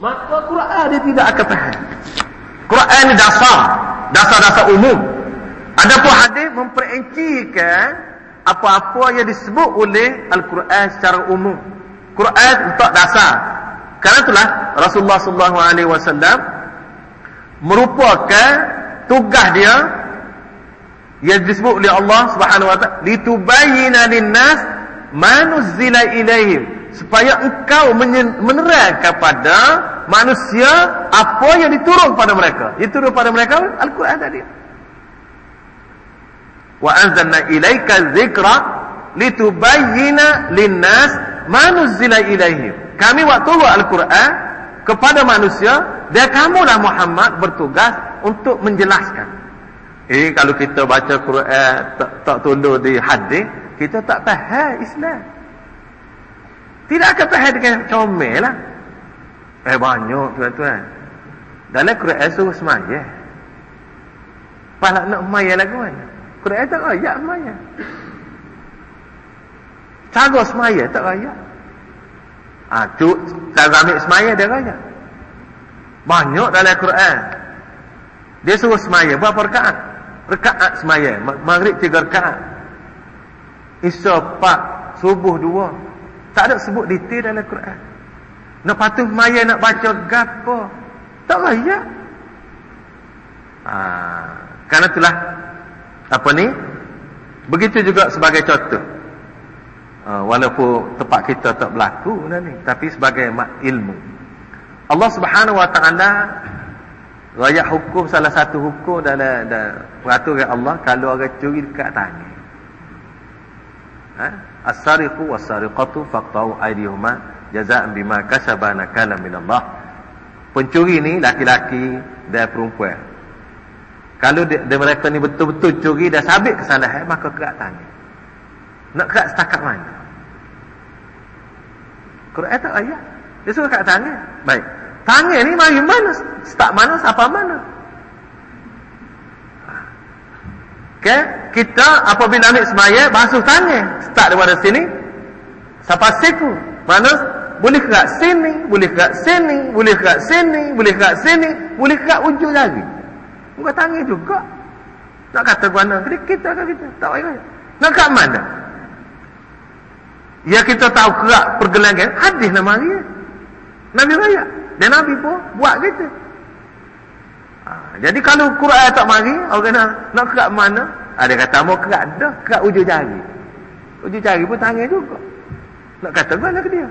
maka Quran dia tidak akan faham. Quran ni dasar, dasar-dasar umum. Adapun hadis memperincikan apa-apa yang disebut oleh Al-Quran secara umum. Quran untuk dasar. Karena itulah Rasulullah sallallahu alaihi wasallam merupakan tugas dia yang disebut oleh Allah Subhanahu wa taala litubayyana lin-nas ma nuzila ilaihim supaya engkau menerangkan kepada manusia apa yang diturun pada mereka. Diturun pada mereka Al-Quran tadi. Wa anzalna ilaika dzikra litubayyana lin-nas ma nuzila ilaihim. Kami waktu Al-Quran kepada manusia dan kamulah Muhammad bertugas untuk menjelaskan. Eh kalau kita baca Quran tak tak tunduk di hadis, kita tak faham Islam. Tidak akan faham dengan comel lah. Eh banyak tuan-tuan. Dalam Quran suruh semaya. Pahala nak semaya lagu mana? Quran tak rayak semaya. Cara semaya tak rayak. Ah, ha, tu cara ambil semaya dia rayak. Banyak dalam Quran. Dia suruh semaya berapa rakaat? Rakaat semaya. Maghrib tiga rakaat. Isya empat, subuh dua. Tak ada sebut detail dalam Quran. Nak patuh maya nak baca gapo? Tak layak. Ha, karena itulah apa ni? Begitu juga sebagai contoh. Ha, walaupun tempat kita tak berlaku ni, tapi sebagai ilmu. Allah Subhanahu Wa Taala raya hukum salah satu hukum dalam peraturan Allah kalau orang curi dekat tangan. Ha? As-sariqu was-sariqatu faqta'u aydihuma jazaa'an bima kasaba nakala min Allah. Pencuri ni laki-laki dan perempuan. Kalau dia, dia mereka ni betul-betul curi dan sabit kesalahan maka kerat tangan. Nak kerat setakat mana? Quran tak ayat. Dia suruh kerat tangan. Baik. Tangan ni mari mana? Start mana? Siapa mana? Okay? Kita apabila ambil semaya, basuh tangan. Start daripada sini. Sampai siku. Mana? Boleh kerak sini, boleh kerak sini, boleh kerak sini, boleh kerak sini, boleh kerak ujung lagi. Bukan tangan juga. Nak kata mana? Jadi kita kan kita. Tak payah. Nak kat mana? Ya kita tahu kerak pergelangan. Hadis nama dia. Nabi Raya. Dan Nabi pun buat gitu. Jadi kalau Quran tak mari, orang nak nak kerak mana? Ada kata mau kerak dah, kerak ujung jari. Ujung jari pun tangan juga. Nak kata mana ke dia?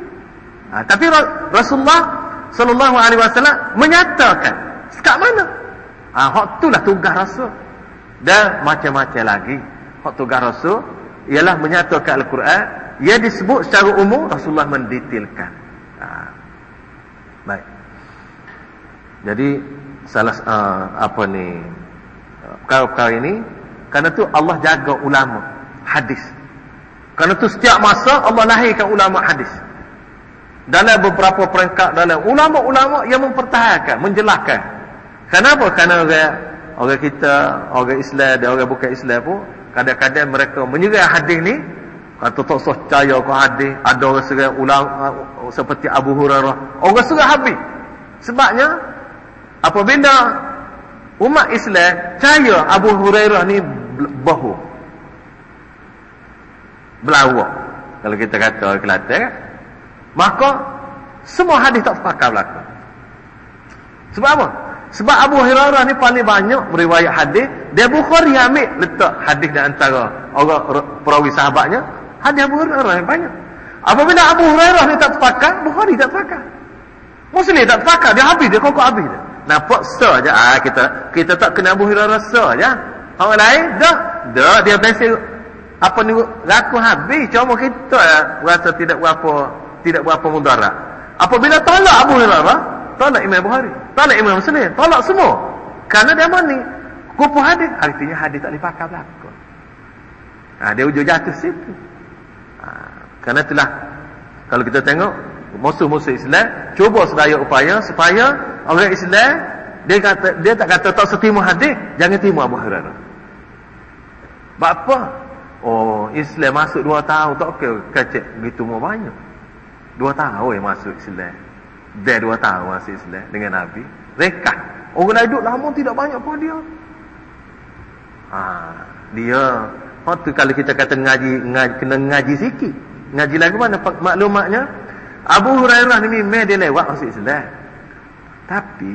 Ha, tapi Rasulullah sallallahu alaihi wasallam menyatakan sekat mana? Ah, ha, hak itulah tugas Rasul. Dan macam-macam lagi. Hak tugas Rasul ialah menyatakan Al-Quran ia disebut secara umum Rasulullah mendetailkan. Ha. Baik. Jadi salah uh, apa ni perkara-perkara ini kerana tu Allah jaga ulama hadis. Kerana tu setiap masa Allah lahirkan ulama hadis. Dalam beberapa peringkat dalam ulama-ulama yang mempertahankan menjelaskan kenapa? Kerana orang orang kita orang Islam dan orang bukan Islam pun kadang-kadang mereka menyerah hadis ni kata tak sah percaya ke hadis ada orang serang ulama seperti Abu Hurairah. Orang serang habis. Sebabnya Apabila umat Islam percaya Abu Hurairah ni bahu. Belawak. Kalau kita kata Kelantan kan? Maka semua hadis tak sepakat berlaku. Sebab apa? Sebab Abu Hurairah ni paling banyak meriwayat hadis, dia Bukhari ambil letak hadis di antara orang perawi sahabatnya, hadis Abu Hurairah yang banyak. Apabila Abu Hurairah ni tak sepakat, Bukhari tak sepakat. Muslim tak sepakat, dia habis, dia kokok habis dia. Nampak sah je. Ah, kita kita tak kena Abu Hurairah sah je. Orang lain, dah. Dah, dia biasa apa ni laku habis. Cuma kita rasa tidak berapa tidak berapa mudarat. Apabila tolak Abu Hurairah, tolak Imam Bukhari, tolak Imam Muslim, tolak semua. Karena dia mana ni? Kupu hadis, artinya hadis tak dipakai belakang. Ha, dia ujung jatuh situ. Ha, kerana itulah, kalau kita tengok, musuh-musuh Islam cuba sedaya upaya supaya orang Islam dia kata dia tak kata tak setimu hadis jangan timu Abu Hurairah sebab apa oh Islam masuk dua tahun tak okey kacik begitu mau banyak dua tahun yang masuk Islam Dia dua tahun masih Islam dengan Nabi. Rekah. Orang lain duduk lama tidak banyak pun dia. Ha, dia. Oh, tu kalau kita kata ngaji, ngaji kena ngaji sikit. Ngaji lagu mana maklumatnya? Abu Hurairah ni memang dia lewat masuk Islam. Tapi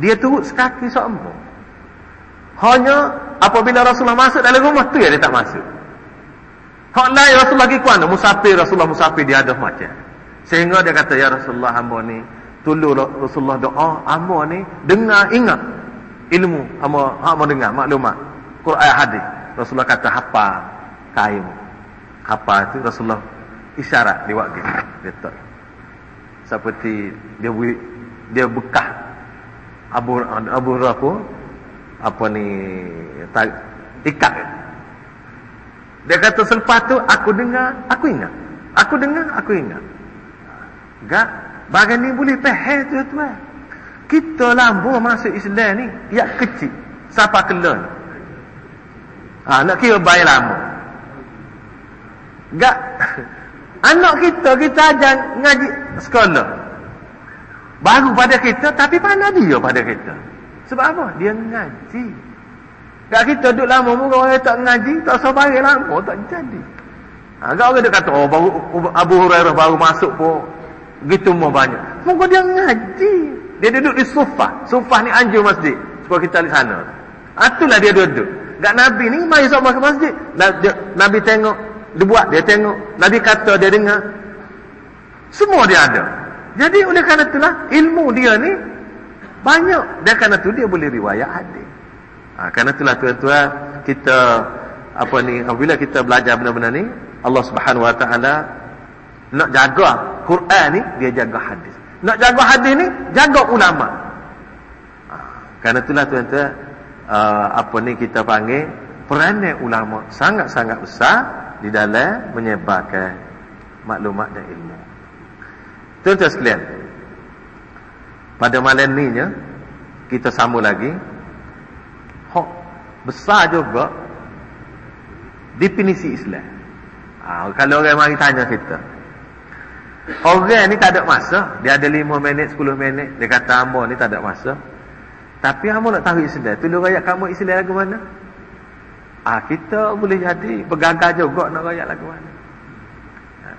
dia turut sekaki semua. Hanya apabila Rasulullah masuk dalam rumah tu ya dia tak masuk. Hak lain Rasulullah pergi ke mana? Musafir Rasulullah musafir dia ada macam. Sehingga dia kata ya Rasulullah hamba ni tolong Rasulullah doa hamba ni dengar ingat ilmu hamba hamba dengar maklumat Quran hadis. Rasulullah kata hafal kain. Hafal itu Rasulullah isyarat di waktu tak. Seperti dia dia bekah. Abu Abu Rafu apa ni tak ikat. Dia kata selepas tu aku dengar aku ingat. Aku dengar aku ingat. Gak bagian ni boleh faham tuan-tuan kita lampu masuk Islam ni yang kecil. Siapa kelon ha, nak kira baik lama gak anak kita kita ajar ngaji sekolah baru pada kita tapi mana dia pada kita sebab apa? Dia ngaji. Tak kita duduk lama pun orang tak ngaji, tak sabar lama, tak jadi. Ha, tak orang dia kata, oh baru, Abu Hurairah baru masuk pun, gitu mau banyak. Mungkin dia ngaji. Dia duduk di sofa. Sofa ni anjur masjid. Supaya kita di sana. Ha, itulah dia duduk. Gak Nabi ni, mari sama ke masjid. Nabi tengok, dia buat, dia tengok. Nabi kata, dia dengar. Semua dia ada. Jadi oleh kerana itulah, ilmu dia ni, banyak. Dan kerana tu dia boleh riwayat hadis. Ha, kerana itulah tuan-tuan kita apa ni apabila kita belajar benda-benda ni Allah Subhanahu Wa Taala nak jaga Quran ni dia jaga hadis. Nak jaga hadis ni jaga ulama. Ha, kerana itulah tuan-tuan uh, apa ni kita panggil peranan ulama sangat-sangat besar di dalam menyebarkan maklumat dan ilmu. Tuan-tuan sekalian, pada malam ni kita sambung lagi. Hok besar juga definisi Islam. Ha, kalau orang mari tanya kita orang ni tak ada masa dia ada 5 minit 10 minit dia kata hamba ni tak ada masa. Tapi hamba nak tahu Islam tu rakyat kamu Islam lagu mana ah ha, kita boleh jadi bergagal juga nak rakyat lagu mana ha,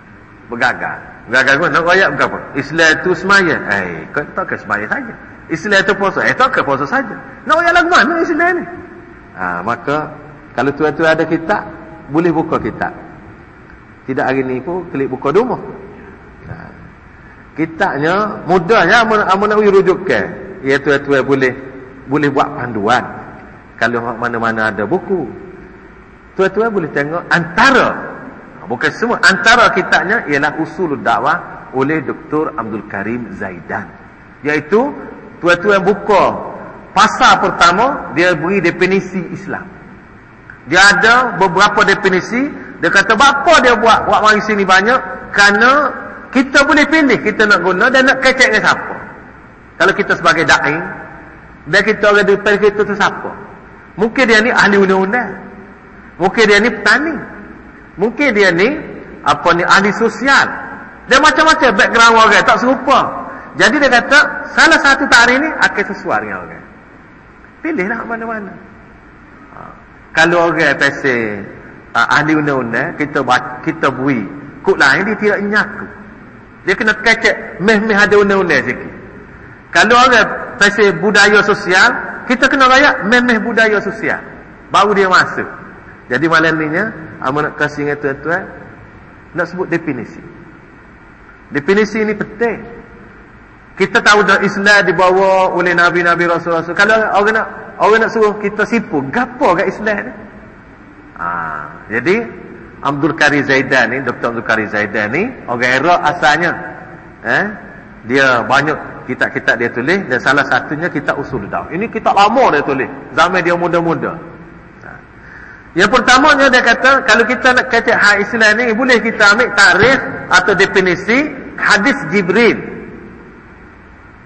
bergagal Gagal pun nak royak berapa? Islam itu semaya. Eh, kau tak ke semaya saja. Islam itu puasa. Eh, tak ke puasa saja. Nak royak lagu mana Islam ni? Ha, maka, kalau tuan-tuan ada kitab, boleh buka kitab. Tidak hari ni pun, klik buka rumah. Ha. Kitabnya, mudahnya, amun nak rujukkan. Ya, tuan-tuan boleh boleh buat panduan. Kalau mana-mana ada buku. Tuan-tuan boleh tengok antara bukan semua antara kitabnya ialah usul dakwah oleh Dr. Abdul Karim Zaidan. Iaitu tuan-tuan buka pasal pertama dia beri definisi Islam. Dia ada beberapa definisi. Dia kata apa dia buat buat mari sini banyak kerana kita boleh pilih kita nak guna dan nak kecek dengan siapa. Kalau kita sebagai da'i dan kita orang depan kita tu siapa? Mungkin dia ni ahli undang-undang mungkin dia ni petani Mungkin dia ni apa ni ahli sosial. Dia macam-macam background orang tak serupa. Jadi dia kata salah satu tarikh ni akan sesuai dengan orang. Pilihlah mana-mana. Ha. Kalau orang pasal uh, ahli undang-undang kita kita bui kok lain dia tidak nyaku. Dia kena kecek meh-meh ada undang-undang sikit. Kalau orang pasal budaya sosial, kita kena rayak meh-meh budaya sosial. Baru dia masuk. Jadi malam ni nya Amat nak kasih dengan tuan-tuan Nak sebut definisi. Definisi ini penting. Kita tahu dah Islam dibawa oleh Nabi-Nabi Rasul-Rasul Kalau orang nak orang nak suruh kita sipu Gapa kat Islam ni? Ha, Jadi Abdul Kari Zaidan ni Dr. Abdul Kari Zaidan ni Orang Iraq asalnya eh, Dia banyak kitab-kitab dia tulis Dan salah satunya kitab usul dah Ini kitab lama dia tulis. Zaman dia muda-muda yang pertamanya dia kata kalau kita nak kata hak Islam ni boleh kita ambil tarikh atau definisi hadis Jibril.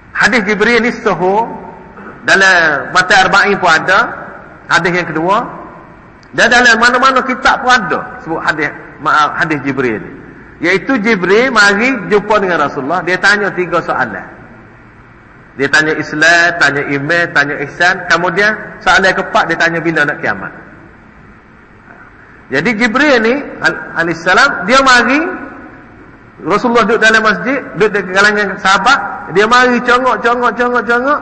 Hadis Jibril ni sahih dalam mata arba'in pun ada hadis yang kedua dan dalam mana-mana kitab pun ada sebut hadis hadis Jibril ni. Iaitu Jibril mari jumpa dengan Rasulullah. Dia tanya tiga soalan. Dia tanya Islam, tanya iman, tanya ihsan. Kemudian soalan keempat dia tanya bila nak kiamat. Jadi Jibril ni alaihissalam dia mari Rasulullah duduk dalam masjid, duduk di kalangan sahabat, dia mari congok congok congok congok.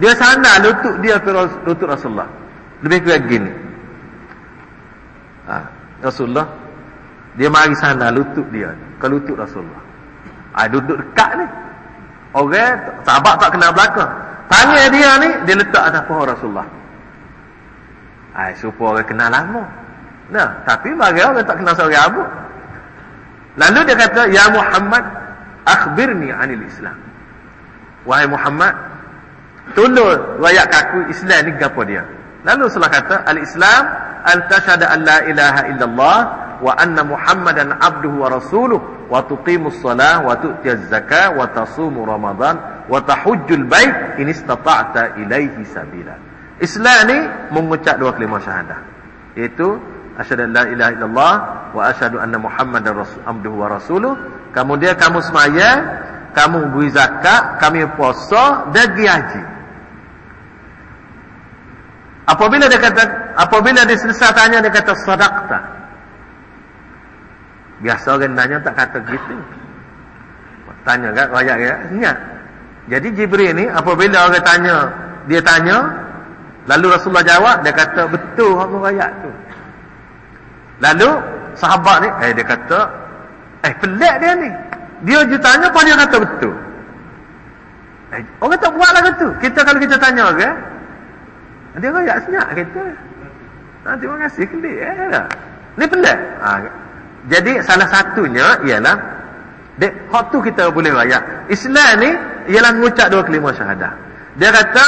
Dia sana lutut dia ke lutut Rasulullah. Lebih kurang gini. Ha, Rasulullah dia mari sana lutut dia ke lutut Rasulullah. Ah ha, duduk dekat ni. Orang sahabat tak kenal belakang. Tanya dia ni dia letak atas pohon Rasulullah. Ah supaya orang kenal lama. Nah, tapi bagi orang tak kenal seorang Abu. Lalu dia kata, "Ya Muhammad, akhbirni 'anil Islam." Wahai Muhammad, tolong rakyat aku Islam ni gapo dia? Lalu setelah kata, "Al-Islam an tashhadu an la ilaha illallah wa anna Muhammadan abduhu wa rasuluh wa tuqimus salah wa tu'tiyaz zakah wa tasumu ramadan wa tahujjul bait in istata'ta ilaihi sabila." Islam ni mengucap dua kalimah syahadah. Iaitu asyhadu an la ilaha illallah wa asyhadu anna muhammadar rasul abduhu wa rasuluh. Kemudian kamu semaya kamu beri zakat kami puasa dan pergi haji. Apabila dia kata apabila dia selesai tanya dia kata sadaqta. Biasa orang tanya tak kata gitu. Tanya kan rakyat ya ingat. Jadi Jibril ni apabila orang tanya dia tanya lalu Rasulullah jawab dia kata betul apa rakyat tu Lalu sahabat ni eh dia kata eh pelik dia ni. Dia je tanya apa dia kata betul. Eh, orang tak buat lah kata. Kita kalau kita tanya orang okay? dia rayak senyap kita. Nah, terima kasih kelik eh. Ni pelik. Ha, jadi salah satunya ialah dek hak tu kita boleh rayak. Islam ni ialah mengucap dua kelima syahadah. Dia kata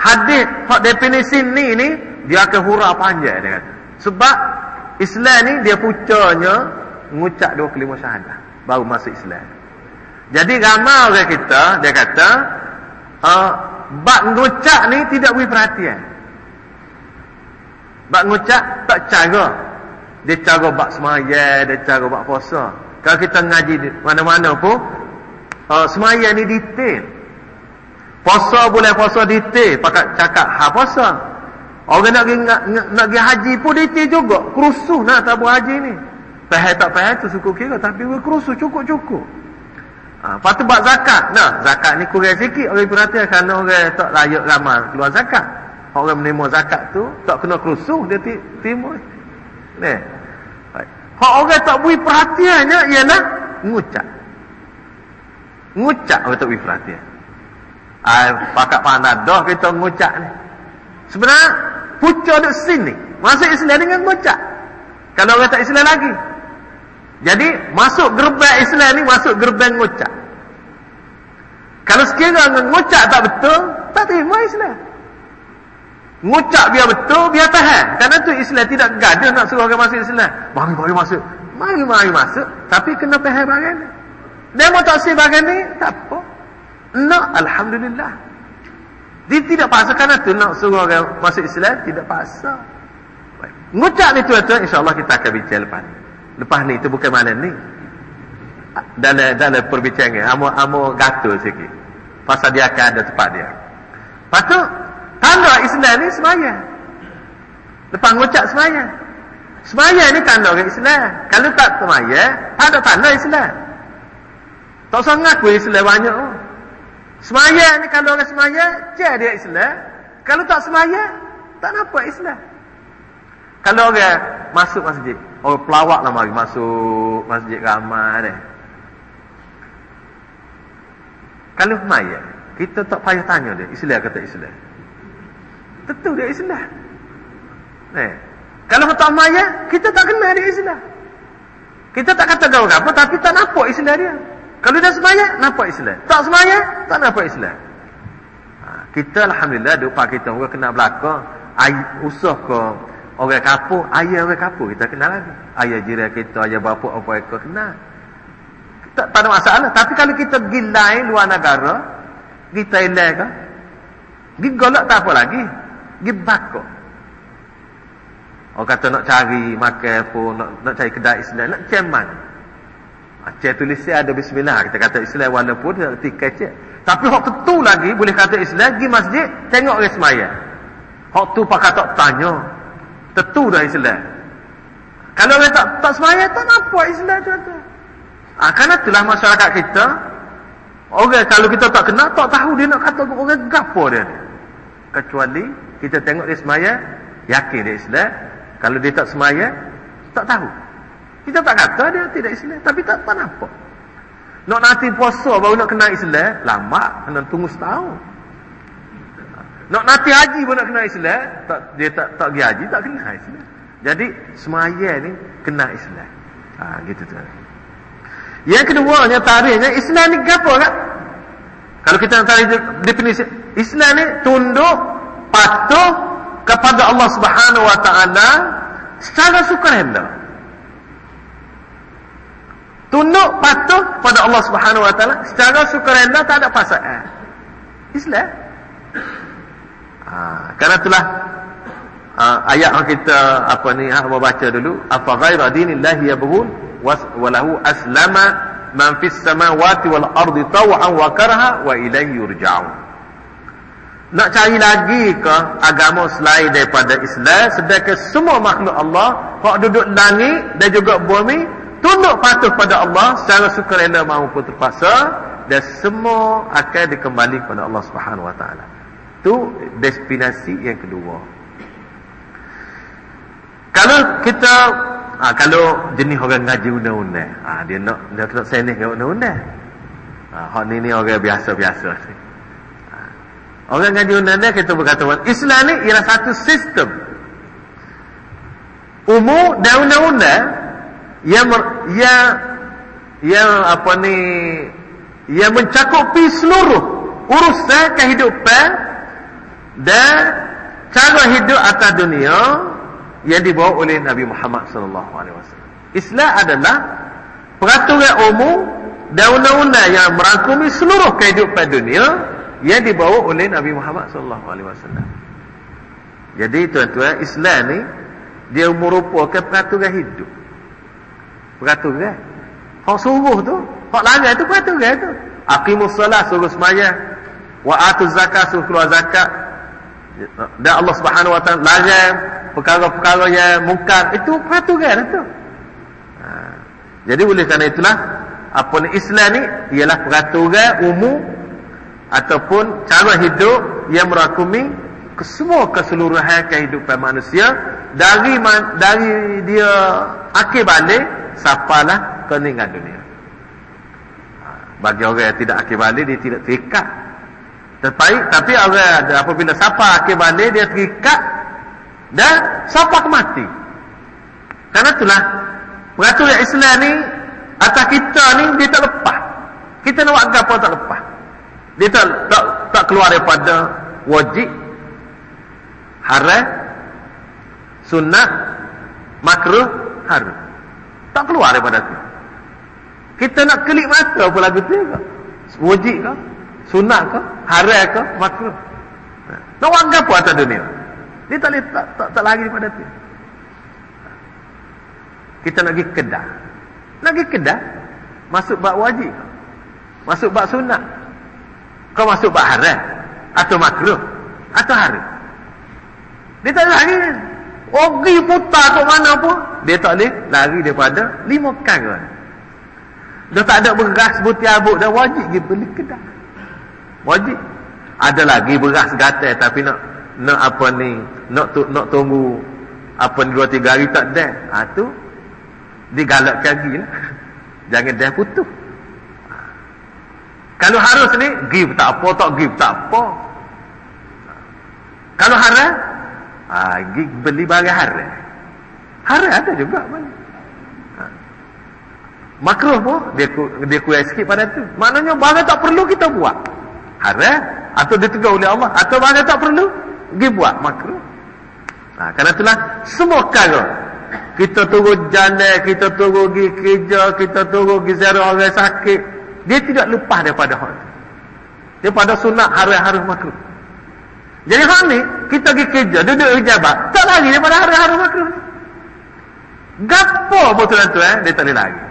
hadis hak definisi ni ni dia akan hurah panjang dia kata. Sebab Islam ni dia pucanya mengucap dua kelima syahadah baru masuk Islam. Jadi ramai orang kita dia kata uh, bab mengucap ni tidak beri perhatian. Bab mengucap tak cara. Dia cara bab semaya, dia cara bab puasa. Kalau kita ngaji mana-mana pun uh, semaya ni detail. Puasa boleh puasa detail, pakai cakap ha puasa. Orang nak pergi, nak, pergi haji pun detail juga. Kerusuh nak tabur haji ni. Faham tak faham tu suku kira. Tapi kerusuh cukup-cukup. Ha, lepas tu buat zakat. Nah, zakat ni kurang sikit. Orang perhatian kerana orang tak layak ramal keluar zakat. Orang menerima zakat tu tak kena kerusuh. Dia terima. Ni. Hak orang tak beri perhatiannya ialah ngucap. Ngucap orang tak beri perhatian. Ay, pakat panadah kita ngucap ni. Sebenarnya pucuk duk sini. Masuk Islam dengan ngucap. Kalau orang tak Islam lagi. Jadi masuk gerbang Islam ni masuk gerbang ngucap. Kalau sekiranya ngucap tak betul, tak terima Islam. Ngucap biar betul, biar tahan. Karena tu Islam tidak gaduh nak suruh orang masuk Islam. Mari, mari masuk. Mari, mari masuk. Tapi kena tahan bagian ni. Dia mau tak sih bagian ni, tak apa. No, Alhamdulillah. Dia tidak paksa kerana tu nak suruh orang masuk Islam, tidak paksa. Ngucap ni tuan-tuan, insyaAllah kita akan bincang lepas ni. Lepas ni, itu bukan mana ni. Dalam, dalam perbincangan, amo-amo gatul sikit. Pasal dia akan ada tempat dia. Lepas tu, tanda Islam ni semaya. Lepas ngucap semaya. Semaya ni tanda orang Islam. Kalau tak semaya, ada tanda Islam. Tak usah ngaku Islam banyak. Oh. Semaya ni kalau orang semaya, cek dia Islam. Kalau tak semaya, tak nampak Islam. Kalau orang masuk masjid, orang pelawak lah mari masuk masjid ramai ni. Kalau semaya, kita tak payah tanya dia, Islam kata Islam. Tentu dia Islam. Ni. Kalau tak semaya, kita tak kenal dia Islam. Kita tak kata gaul apa, tapi tak nampak Islam dia. Kalau dah semaya, nampak Islam. Tak semaya, tak nampak Islam. Ha, kita Alhamdulillah, duk pak kita orang kenal belakang, usah ke orang kapur, ayah orang kapur, kita kenal lagi. Ayah jiran kita, ayah bapa, apa ekor kenal. Tak, tak ada masalah. Tapi kalau kita pergi lain luar negara, pergi Thailand ke, pergi golak tak apa lagi. Pergi bakok. Orang kata nak cari makan pun, nak, nak cari kedai Islam, nak ceman. Cek tulis ada bismillah. Kita kata Islam walaupun erti kecek. Tapi hak tu lagi boleh kata Islam pergi masjid tengok orang semaya. Hak tu pakai tak tanya. Tentu dah Islam. Kalau orang tak tak semaya tak nampak Islam tu tu. Ah kerana itulah masyarakat kita Orang kalau kita tak kenal tak tahu dia nak kata orang gapo dia. Kecuali kita tengok dia semaya yakin dia Islam. Kalau dia tak semaya tak tahu. Kita tak kata dia tidak Islam tapi tak tak nampak. Nak nanti puasa baru nak kenal Islam, lama kena tunggu setahun. Nak nanti haji pun nak kenal Islam, tak dia tak tak pergi haji tak kenal Islam. Jadi semaya ni kenal Islam. Ha gitu tu. Yang kedua nya tarikhnya Islam ni apa kan? Kalau kita nak tarik definisi Islam ni tunduk patuh kepada Allah Subhanahu wa taala secara sukarela. Tunduk patuh pada Allah Subhanahu wa taala secara sukarela tak ada pasangan. Islam. Ha, kerana itulah uh, ayat yang kita apa ni ha baca dulu apa ghaira dinillahi yabghun walahu aslama man fis samawati wal ardi taw'an wa karha wa ilayhi yurja'un. Nak cari lagi ke agama selain daripada Islam sedangkan semua makhluk Allah hak duduk langit dan juga bumi tunduk patuh pada Allah secara sukarela maupun terpaksa dan semua akan dikembali kepada Allah Subhanahu wa taala. Tu destinasi yang kedua. Kalau kita ha, kalau jenis orang ngaji undang-undang, ha, dia nak dia nak senih dengan undang-undang. Ha, hak ni ni orang biasa-biasa. Ha, orang ngaji undang-undang kita berkata Islam ni ialah satu sistem umum dan undang-undang yang yang yang apa ni yang mencakupi seluruh urusan kehidupan dan cara hidup atas dunia yang dibawa oleh Nabi Muhammad sallallahu alaihi wasallam. Islam adalah peraturan umum dan undang-undang yang merangkumi seluruh kehidupan dunia yang dibawa oleh Nabi Muhammad sallallahu alaihi wasallam. Jadi tuan-tuan, Islam ni dia merupakan peraturan hidup peraturan hak suruh tu. Hak larang tu peraturan tu? Aqimus salat suruh sembahyang wa atuz zakat suruh keluar zakat. Dan Allah Subhanahu wa taala larang perkara-perkara yang mungkar. Itu peraturan tu? Ha. jadi oleh kerana itulah apa ni Islam ni ialah peraturan umum ataupun cara hidup yang merakumi kesemua keseluruhan kehidupan manusia dari dari dia akhir balik sapalah keningan dunia. Ha, bagi orang yang tidak akhir balik, dia tidak terikat. Terbaik, tapi orang ada apabila sapa akhir balik, dia terikat dan sapa mati. Karena itulah, peraturan Islam ni, atas kita ni, dia tak lepas. Kita nak buat apa tak lepas. Dia tak, tak, tak keluar daripada wajib, haram, sunat, makruh, haram. Tak keluar daripada tu kita nak kelip mata apa lagu tu wajib ke? Sunat ke? Haram ke? Makruh. Nak buat apa atas dunia? Dia tak, tak, tak, tak lari daripada tu kita nak pergi kedah. Nak pergi kedah masuk bak wajib masuk bak sunat kau masuk bak haram atau makruh atau haram dia tak lari. Pergi putar ke mana pun. Dia tak boleh lari daripada Lima perkara Dia tak ada beras butir abuk Dah wajib pergi beli kedai. Wajib. Ada lagi beras gatal Tapi nak Nak apa ni? Nak tu, nak tunggu Apa ni dua tiga hari tak ada ha, tu. Digalak lagi lah. Jangan dah putus. Kalau harus ni Give tak apa Tak give tak apa. Kalau haram ha, beli barang haram haram ada juga ha. makruh pun dia dia kuat sikit pada tu. Maknanya barang tak perlu kita buat. Haram atau ditegur oleh Allah atau barang tak perlu pergi buat makruh. Ha, kerana itulah semua kala kita turun jalan kita turun pergi kerja kita turun pergi ziarah orang sakit dia tidak lupa daripada hal daripada sunat haram-haram makruh jadi hal ni, kita pergi kerja, duduk di jabat, tak lari daripada hari-hari makruh ni. Gapo betul tu eh? Dia tak boleh lari.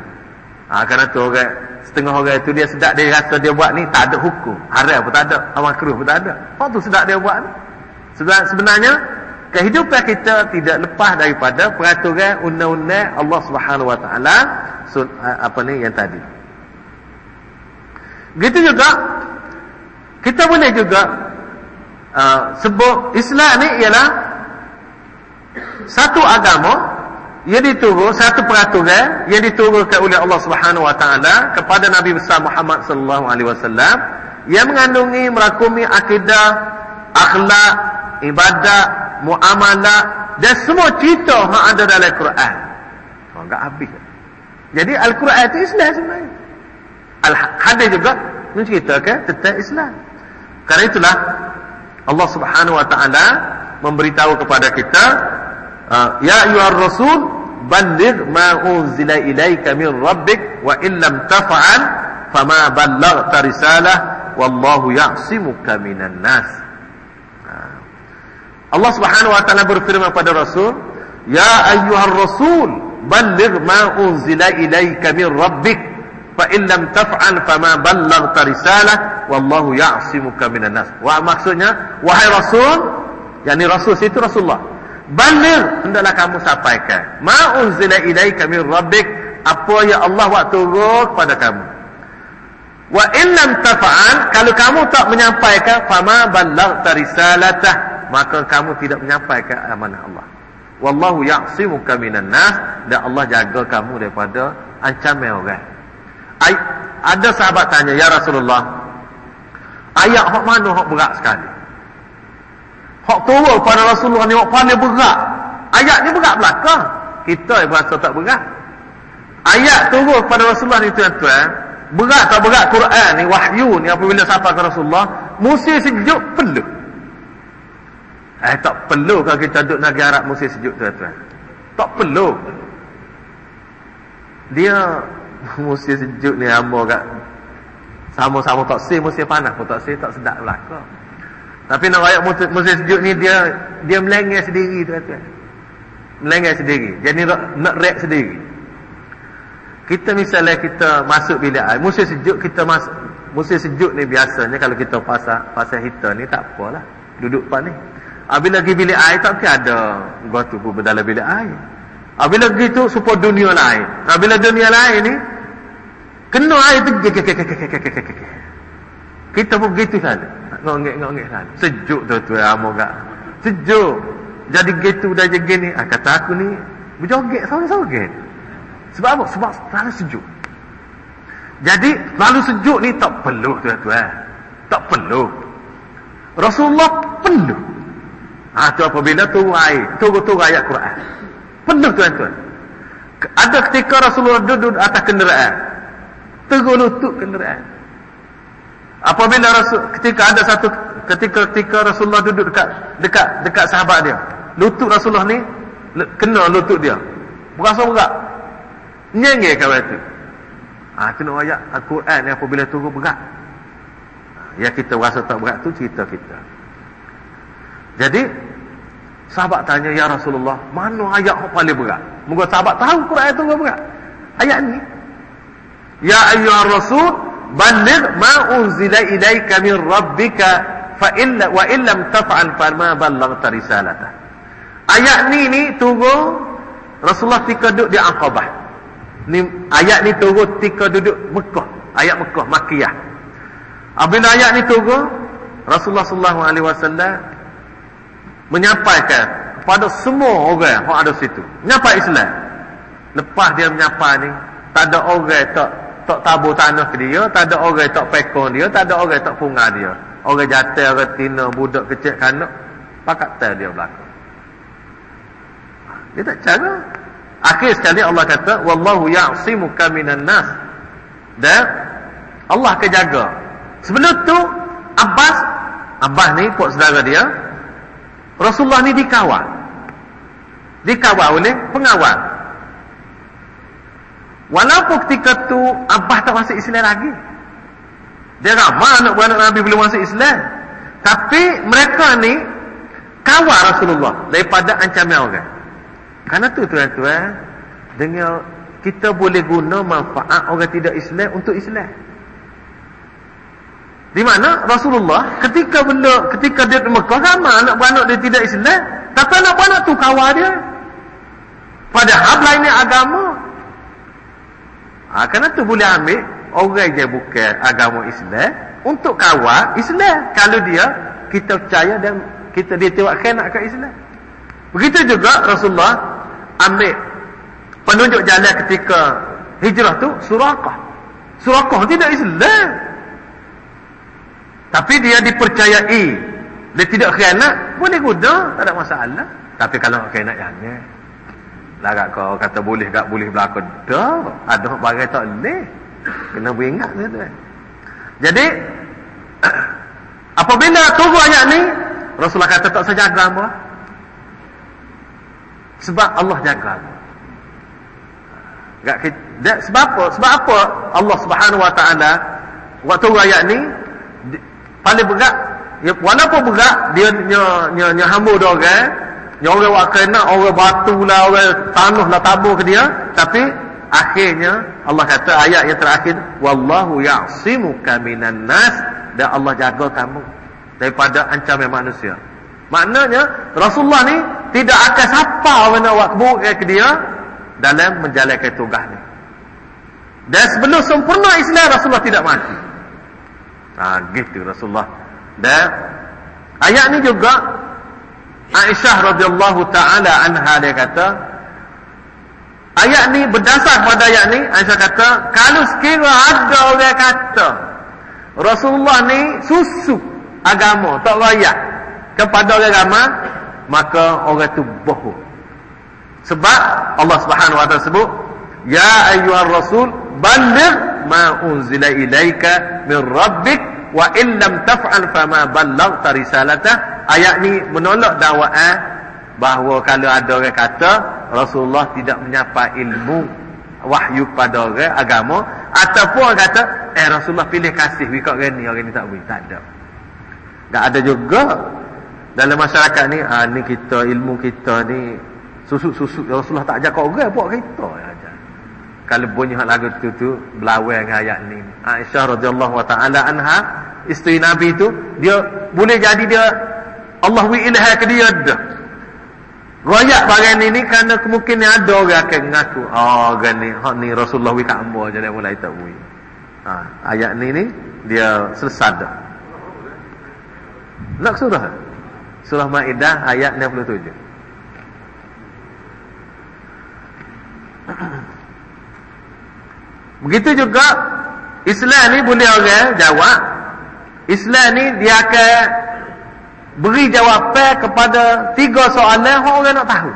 Ha, kerana tu orang setengah orang itu dia sedap dia rasa dia buat ni tak ada hukum. Haram pun tak ada, makruh pun tak ada. Apa tu sedap dia buat ni? Sebenarnya kehidupan kita tidak lepas daripada peraturan undang-undang Allah Subhanahu Wa Taala apa ni yang tadi. Gitu juga kita boleh juga uh, sebut Islam ni ialah satu agama yang diturun satu peraturan yang diturunkan oleh Allah Subhanahu wa taala kepada Nabi besar Muhammad sallallahu alaihi wasallam yang mengandungi merakumi akidah, akhlak, ibadat, muamalah dan semua cerita yang ada dalam Al-Quran. Oh, enggak habis. Jadi Al-Quran itu Islam sebenarnya. Al-Hadis juga menceritakan tentang Islam. Karena itulah Allah Subhanahu wa taala memberitahu kepada kita Ah, ya ayyuhar rasul balligh ma unzila ilaika min rabbik wa in lam taf'al fama ballaghta risalah wallahu ya'simuka minan nas ah. Allah Subhanahu wa taala berfirman pada Rasul ya ayyuhar rasul balligh ma unzila ilaika min rabbik fa in lam taf'al fama ballaghta risalah wallahu ya'simuka minan nas wa maksudnya wahai rasul yakni rasul itu Rasulullah Balir hendaklah kamu sampaikan. Ma unzila ilaika min rabbik apa yang Allah buat turun kepada kamu. Wa in lam taf'al kalau kamu tak menyampaikan fama ballaghta risalatah maka kamu tidak menyampaikan amanah Allah. Wallahu ya'simuka minan nas dan Allah jaga kamu daripada ancaman orang. Ada sahabat tanya ya Rasulullah ayat hak mana hak berat sekali? Hak turun pada Rasulullah ni hak paling berat. Ayat ni berat belakang. Kita yang berasa tak berat. Ayat turun pada Rasulullah ni tuan-tuan. Berat tak berat Quran ni, wahyu ni apabila sampai ke Rasulullah. Musim sejuk perlu. Eh tak perlu kalau kita duduk negeri Arab musim sejuk tuan-tuan. Tak perlu. Dia musim sejuk ni hamba kat sama-sama tak sih musim panas pun tak sih tak sedap belakang. Tapi nak rakyat musim sejuk ni dia dia melengah sendiri tuan-tuan. Melengah sendiri. Jadi nak rek sendiri. Kita misalnya kita masuk bilik air, musim sejuk kita masuk musim sejuk ni biasanya kalau kita pasang pasang heater ni tak apalah. Duduk depan ni. Apabila pergi bilik air tak ada gua tu pun dalam bilik air. Apabila gitu supaya dunia lain. Apabila dunia lain ni kena air tu kita pun begitu saja ngongek-ngongek kan. Sejuk tu tu amo gak. Sejuk. Jadi gitu dah je gini. Ah, kata aku ni berjoget sorang-sorang. Sebab apa? Sebab terlalu sejuk. Jadi terlalu sejuk ni tak perlu tuan-tuan. Tak perlu. Rasulullah perlu. Ah tu apabila tu air, turun-turun ayat Quran. Perlu tuan-tuan. Ada ketika Rasulullah duduk atas kenderaan. Tegur lutut kenderaan. Apabila Rasul ketika ada satu ketika ketika Rasulullah duduk dekat dekat dekat sahabat dia, lutut Rasulullah ni kena lutut dia. Berasa berat. Nyengge kawan itu. Ah ha, kena ayat Al-Quran ni apabila turun berat. Ya kita rasa tak berat tu cerita kita. Jadi sahabat tanya ya Rasulullah, mana ayat yang paling berat? Moga sahabat tahu Quran itu berat. Ayat ni. Ya ayyuhar rasul balligh ma unzila ilaika min rabbika fa illa wa illam taf'al fa ma ballaghta ayat ni ni turun Rasulullah ketika duduk di Aqabah ni ayat ni turun ketika duduk Mekah ayat Mekah Makkiyah apabila ayat ni turun Rasulullah sallallahu alaihi wasallam menyampaikan kepada semua orang yang ada situ menyapa Islam lepas dia menyapa ni tak ada orang tak tak tabur tanah ke dia, tak ada orang tak pekon dia, tak ada orang tak punga dia. Orang jatuh, orang tina, budak kecil kanak, pakat tel dia belakang. Dia tak cara. Akhir sekali Allah kata, Wallahu ya'simuka minan nas. Dan Allah akan jaga. Sebelum tu, Abbas, Abbas ni, kuat saudara dia, Rasulullah ni dikawal. Dikawal oleh pengawal. Walaupun ketika tu Abah tak masuk Islam lagi. Dia ramai anak beranak Nabi belum masuk Islam. Tapi mereka ni kawal Rasulullah daripada ancaman orang. Karena tu tuan-tuan, dengan kita boleh guna manfaat orang tidak Islam untuk Islam. Di mana Rasulullah ketika benda ketika dia di Mekah ramai anak beranak dia tidak Islam, tapi anak beranak tu kawal dia. Padahal lainnya agama. Ha, kerana tu boleh ambil orang yang bukan agama Islam untuk kawal Islam. Kalau dia kita percaya dan kita dia tengok nak ke Islam. Begitu juga Rasulullah ambil penunjuk jalan ketika hijrah tu Surakah. Surakah tidak Islam. Tapi dia dipercayai. Dia tidak khianat, boleh guna, tak ada masalah. Tapi kalau khianat jangan. Larat kau kata boleh tak boleh berlaku. Dah, ada bagai tak boleh. Kena beringat tu. Jadi apabila tunggu ayat ni Rasulullah kata tak saja jaga apa? Sebab Allah jaga. Gak sebab apa? Sebab apa Allah Subhanahu Wa Taala waktu ayat ni paling berat ya, walaupun berat dia nya nya nya hamba dia orang nya orang wak kena orang batu lah orang tanah lah tabur ke dia. Tapi akhirnya Allah kata ayat yang terakhir wallahu ya'simuka minan nas. Dan Allah jaga kamu daripada ancaman manusia. Maknanya Rasulullah ni tidak akan siapa orang nak buat keburuk ke dia dalam menjalankan tugas ni. Dan sebelum sempurna Islam Rasulullah tidak mati Ha, gitu Rasulullah. Dan ayat ni juga Aisyah radhiyallahu taala anha dia kata ayat ni berdasar pada ayat ni Aisyah kata kalau sekira ada orang kata Rasulullah ni susu agama tak layak kepada orang ramai maka orang tu bohong sebab Allah Subhanahu wa taala sebut ya ayyuhar rasul balligh ma unzila ilaika min rabbik wa in lam taf'al fama ballaghta risalata. Ayat ni menolak dakwaan bahawa kalau ada orang kata Rasulullah tidak menyapa ilmu wahyu pada orang agama ataupun orang kata eh Rasulullah pilih kasih wikak orang ni orang ni tak boleh tak ada. Tak ada juga. Dalam masyarakat ni ah ni kita ilmu kita ni susuk-susuk. Rasulullah tak ajar kau orang buat kita kalau bunyi lagu tu tu berlawan dengan ayat ni. Aisyah radhiyallahu taala anha isteri Nabi tu dia boleh jadi dia Allah wi ilha ke dia dah royak barang ni ni kerana kemungkinan ada orang akan mengaku oh kan ni ni Rasulullah wi kat ambo jadi mulai tak wi. Ha, ayat ni ni dia selesai dah. Nak surah? Surah Maidah ayat 67 Begitu juga Islam ni boleh orang jawab. Islam ni dia akan beri jawapan kepada tiga soalan yang orang nak tahu.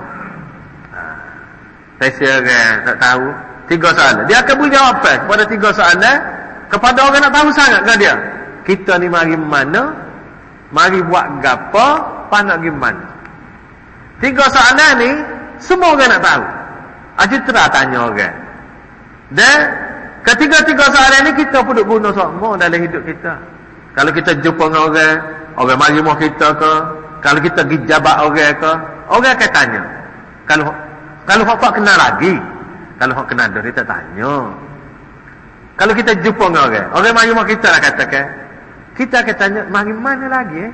Saya orang tak tahu tiga soalan. Dia akan beri jawapan kepada tiga soalan kepada orang nak tahu sangat kan dia. Kita ni mari mana? Mari buat gapo? Pas nak pergi mana? Tiga soalan ni semua orang nak tahu. Aja tanya orang. Dan Ketiga-tiga soalan ni kita pun duk guna semua dalam hidup kita. Kalau kita jumpa dengan orang, orang mari rumah kita ke, kalau kita pergi jabat orang ke, orang akan tanya. Kalau kalau hok tak kenal lagi, kalau hok kenal dah kita tanya. Kalau kita jumpa dengan orang, orang mari rumah kita lah katakan, kita akan tanya, mari mana lagi eh?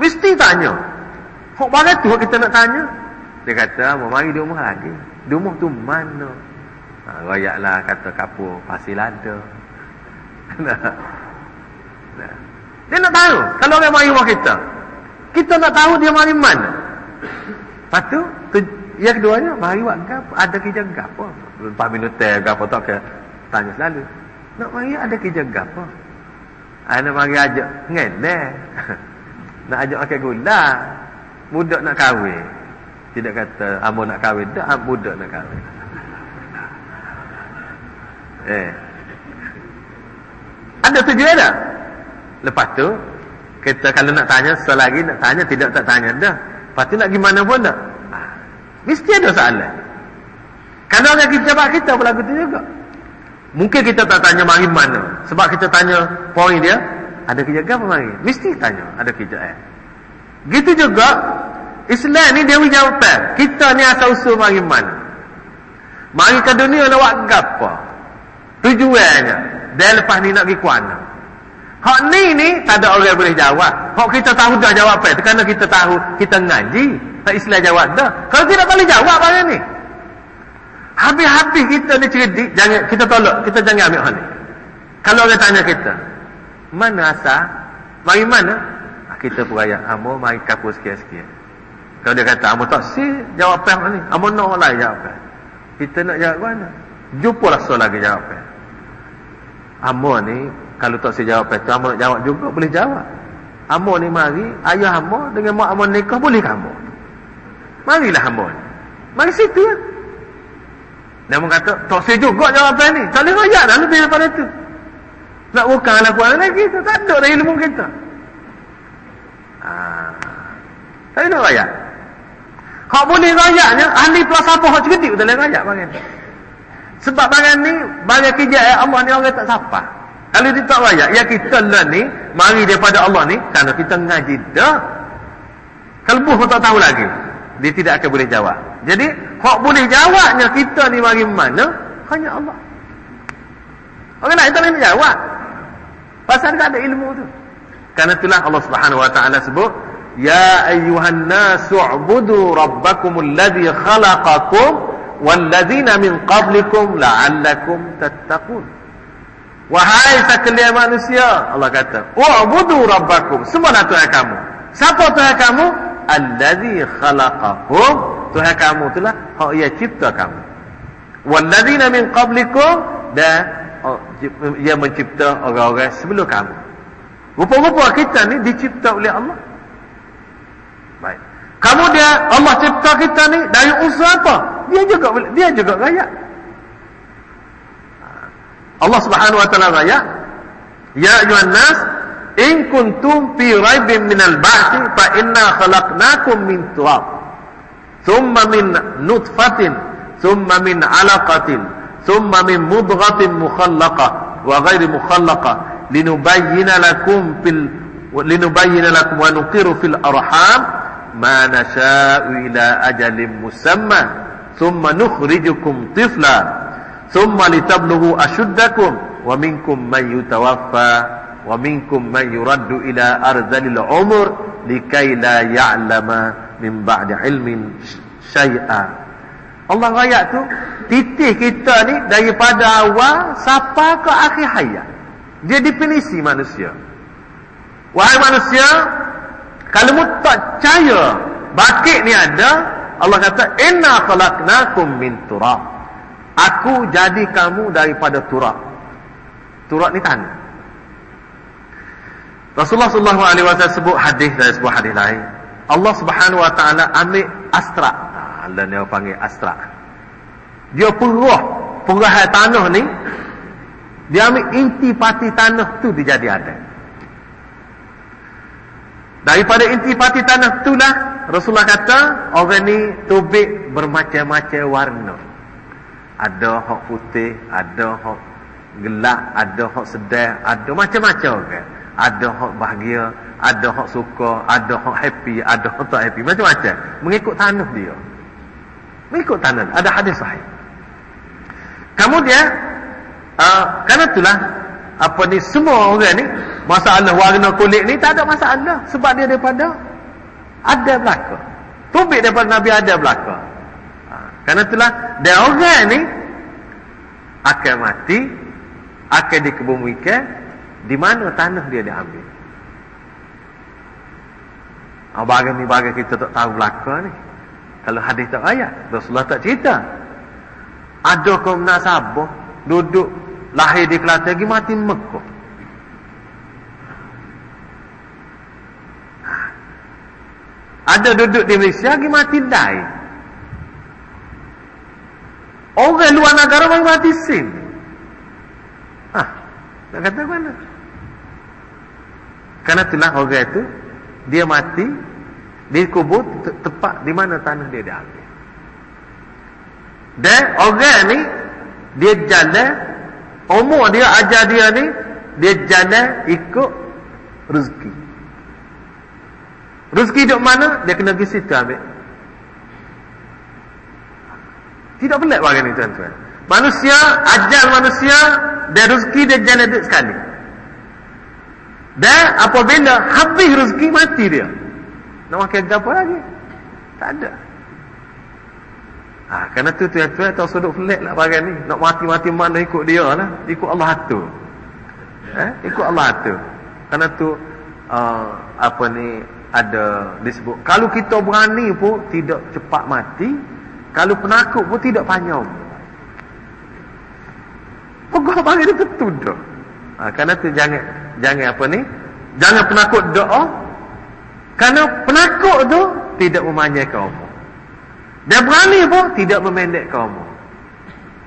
Mesti tanya. Hok bagai tu kita nak tanya. Dia kata, mau mari di rumah lagi. Di rumah tu mana? Ha, kata kapur pasir lada. dia nak tahu. Kalau orang mari rumah kita. Kita nak tahu dia mari mana. Lepas tu, tu yang keduanya, mari buat apa? Ada kerja apa? Lepas minut teh apa tak ke? Tanya selalu. Nak mari ada kerja apa? Ada ah, mari ajak ngene. nak ajak makan gula. Budak nak kahwin. Tidak kata, amo nak kahwin. Tak, budak nak kahwin. Eh. Ada tujuan tak? Lepas tu, kita kalau nak tanya, selagi nak tanya, tidak tak tanya dah. Lepas tu nak gimana pun? Ha. Mesti ada soalan. Kalau orang kita jawab kita pun lagu tu juga. Mungkin kita tak tanya mari mana. Sebab kita tanya poin dia, ada kerja apa mari? Mesti tanya, ada kerja eh. Gitu juga, Islam ni dia jawapan. Kita ni asal usul mari mana. Mari ke dunia nak buat apa? Tujuannya. Dan lepas ni nak pergi ke mana? Hak ni ni tak ada orang boleh jawab. Hak kita tahu dah jawab apa? Kerana kita tahu kita ngaji. Hak Islam jawab dah. Kalau tidak boleh jawab apa ni? Habis-habis kita ni cerdik, jangan kita tolak, kita jangan ambil hal ni. Kalau orang tanya kita, mana asal? Mari mana? Ah, kita pun raya, amo mari kapu sikit-sikit. Kalau dia kata, amo tak si jawab apa ni? Amo nak lah jawab? Kita nak jawab mana? Jumpalah soal lagi jawab Amo ni, kalau tak si jawab apa, amo nak jawab juga, boleh jawab. Amo ni mari, ayah amo dengan mak amo nikah, boleh kamu? Marilah amo. Mari situ ya. Dia pun kata, tak saya juga jawapan ni. Tak boleh rayak dah lebih daripada tu. Nak bukan lah kuala lagi. Tak ada dah ilmu kita. Ah, tak boleh rayak. Hak boleh rayaknya, ahli plus apa hak cerdik tak boleh rayak bagian ni. Sebab bagian ni, bagian kerja eh, Allah ni orang tak sapa. Kalau dia tak rayak, ya kita learn ni, mari daripada Allah ni, kerana kita ngaji dah. Kalau buh pun tak tahu lagi. Dia tidak akan boleh jawab. Jadi, hak boleh jawabnya kita ni mari mana? Hanya Allah. Orang lain tak boleh jawab. Pasal tak ada ilmu tu. Karena itulah Allah Subhanahu wa taala sebut, "Ya ayyuhan nasu ubudu rabbakumul ladzi khalaqakum wal ladzina min qablikum la'allakum tattaqun." Wahai sekalian manusia, Allah kata, "Ubudu rabbakum." Semua Tuhan kamu. Siapa Tuhan kamu? Alladzi khalaqakum Tuhan kamu itulah hak ia cipta kamu. Walladzina min qablikum dan oh, ia mencipta orang-orang sebelum kamu. Rupa-rupa kita ni dicipta oleh Allah. Kamu dia Allah cipta kita ni dari usaha apa? Dia juga dia juga gaya. Allah Subhanahu wa taala gaya. Ya ayuhan nas in kuntum fi raibin minal ba'thi fa inna khalaqnakum min turab thumma min nutfatin thumma min alaqatin thumma min mudghatin mukhallaqah wa ghairi mukhallaqah linubayyana lakum fil linubayyana lakum wa nuqiru fil arham ma nasha'u ila ajalin musamma thumma nukhrijukum tifla thumma litablughu ashuddakum wa minkum man yutawaffa wa minkum man yuraddu ila arzalil umur likai la ya'lama min ba'di ilmin syai'a. Allah ayat tu titih kita ni daripada awal sampai ke akhir hayat. Dia definisi manusia. Wahai manusia, kalau mu tak percaya bakit ni ada, Allah kata inna khalaqnakum min turab. Aku jadi kamu daripada turab. Turab ni tanah. Rasulullah sallallahu alaihi wasallam sebut hadis dari sebuah hadis lain. Allah Subhanahu Wa Taala ambil astra. Allah ni panggil astra. Dia perah, perah tanah ni. Dia ambil inti pati tanah tu dia jadi ada. Daripada inti pati tanah tu lah Rasulullah kata orang ni tubik bermacam-macam warna. Ada hak putih, ada hak gelap, ada hak sedar, ada macam-macam kan. Ada hak bahagia, ada hak suka, ada hak happy, ada hak tak happy, macam-macam. Mengikut tanah dia. Mengikut tanah. Ada hadis sahih. Kemudian, uh, kerana itulah, apa ni, semua orang ni, masalah warna kulit ni, tak ada masalah. Sebab dia daripada ada belaka. Tubik daripada Nabi ada belaka. Uh, kerana itulah, dia orang ni, akan mati, akan dikebumikan, di mana tanah dia diambil. Oh, bagian ni bagian kita tak tahu belakang ni. Kalau hadis tak ayat, Rasulullah tak cerita. Ada nasabah duduk lahir di Kelantan lagi mati Mekah. Ada duduk di Malaysia lagi mati Dai. Orang luar negara lagi mati Sin. Ah, nak kata mana? Karena itulah orang itu dia mati dikubur tepat di mana tanah dia diambil dan orang ni dia jalan umur dia ajar dia ni dia jalan ikut rezeki rezeki duduk mana dia kena pergi situ ambil Tidak pelik bagian ini tuan-tuan. Manusia, ajal manusia, dia rezeki dia jalan duit sekali. Dan apabila habis rezeki, mati dia. Nak makan apa lagi? Tak ada. Ha, kerana tu tuan-tuan tahu sudut pelik lah bagian ni. Nak mati-mati mana ikut dia lah. Ikut Allah tu. Eh? Ikut Allah tu. Kerana tu, uh, apa ni, ada disebut. Kalau kita berani pun tidak cepat mati. Kalau penakut pun tidak panjang. Pegah bagi dia betul dah. Ha, kerana tu jangan jangan apa ni? Jangan penakut doa. Kerana penakut tu tidak memanjakan kamu. Dia berani pun tidak memendekkan kamu.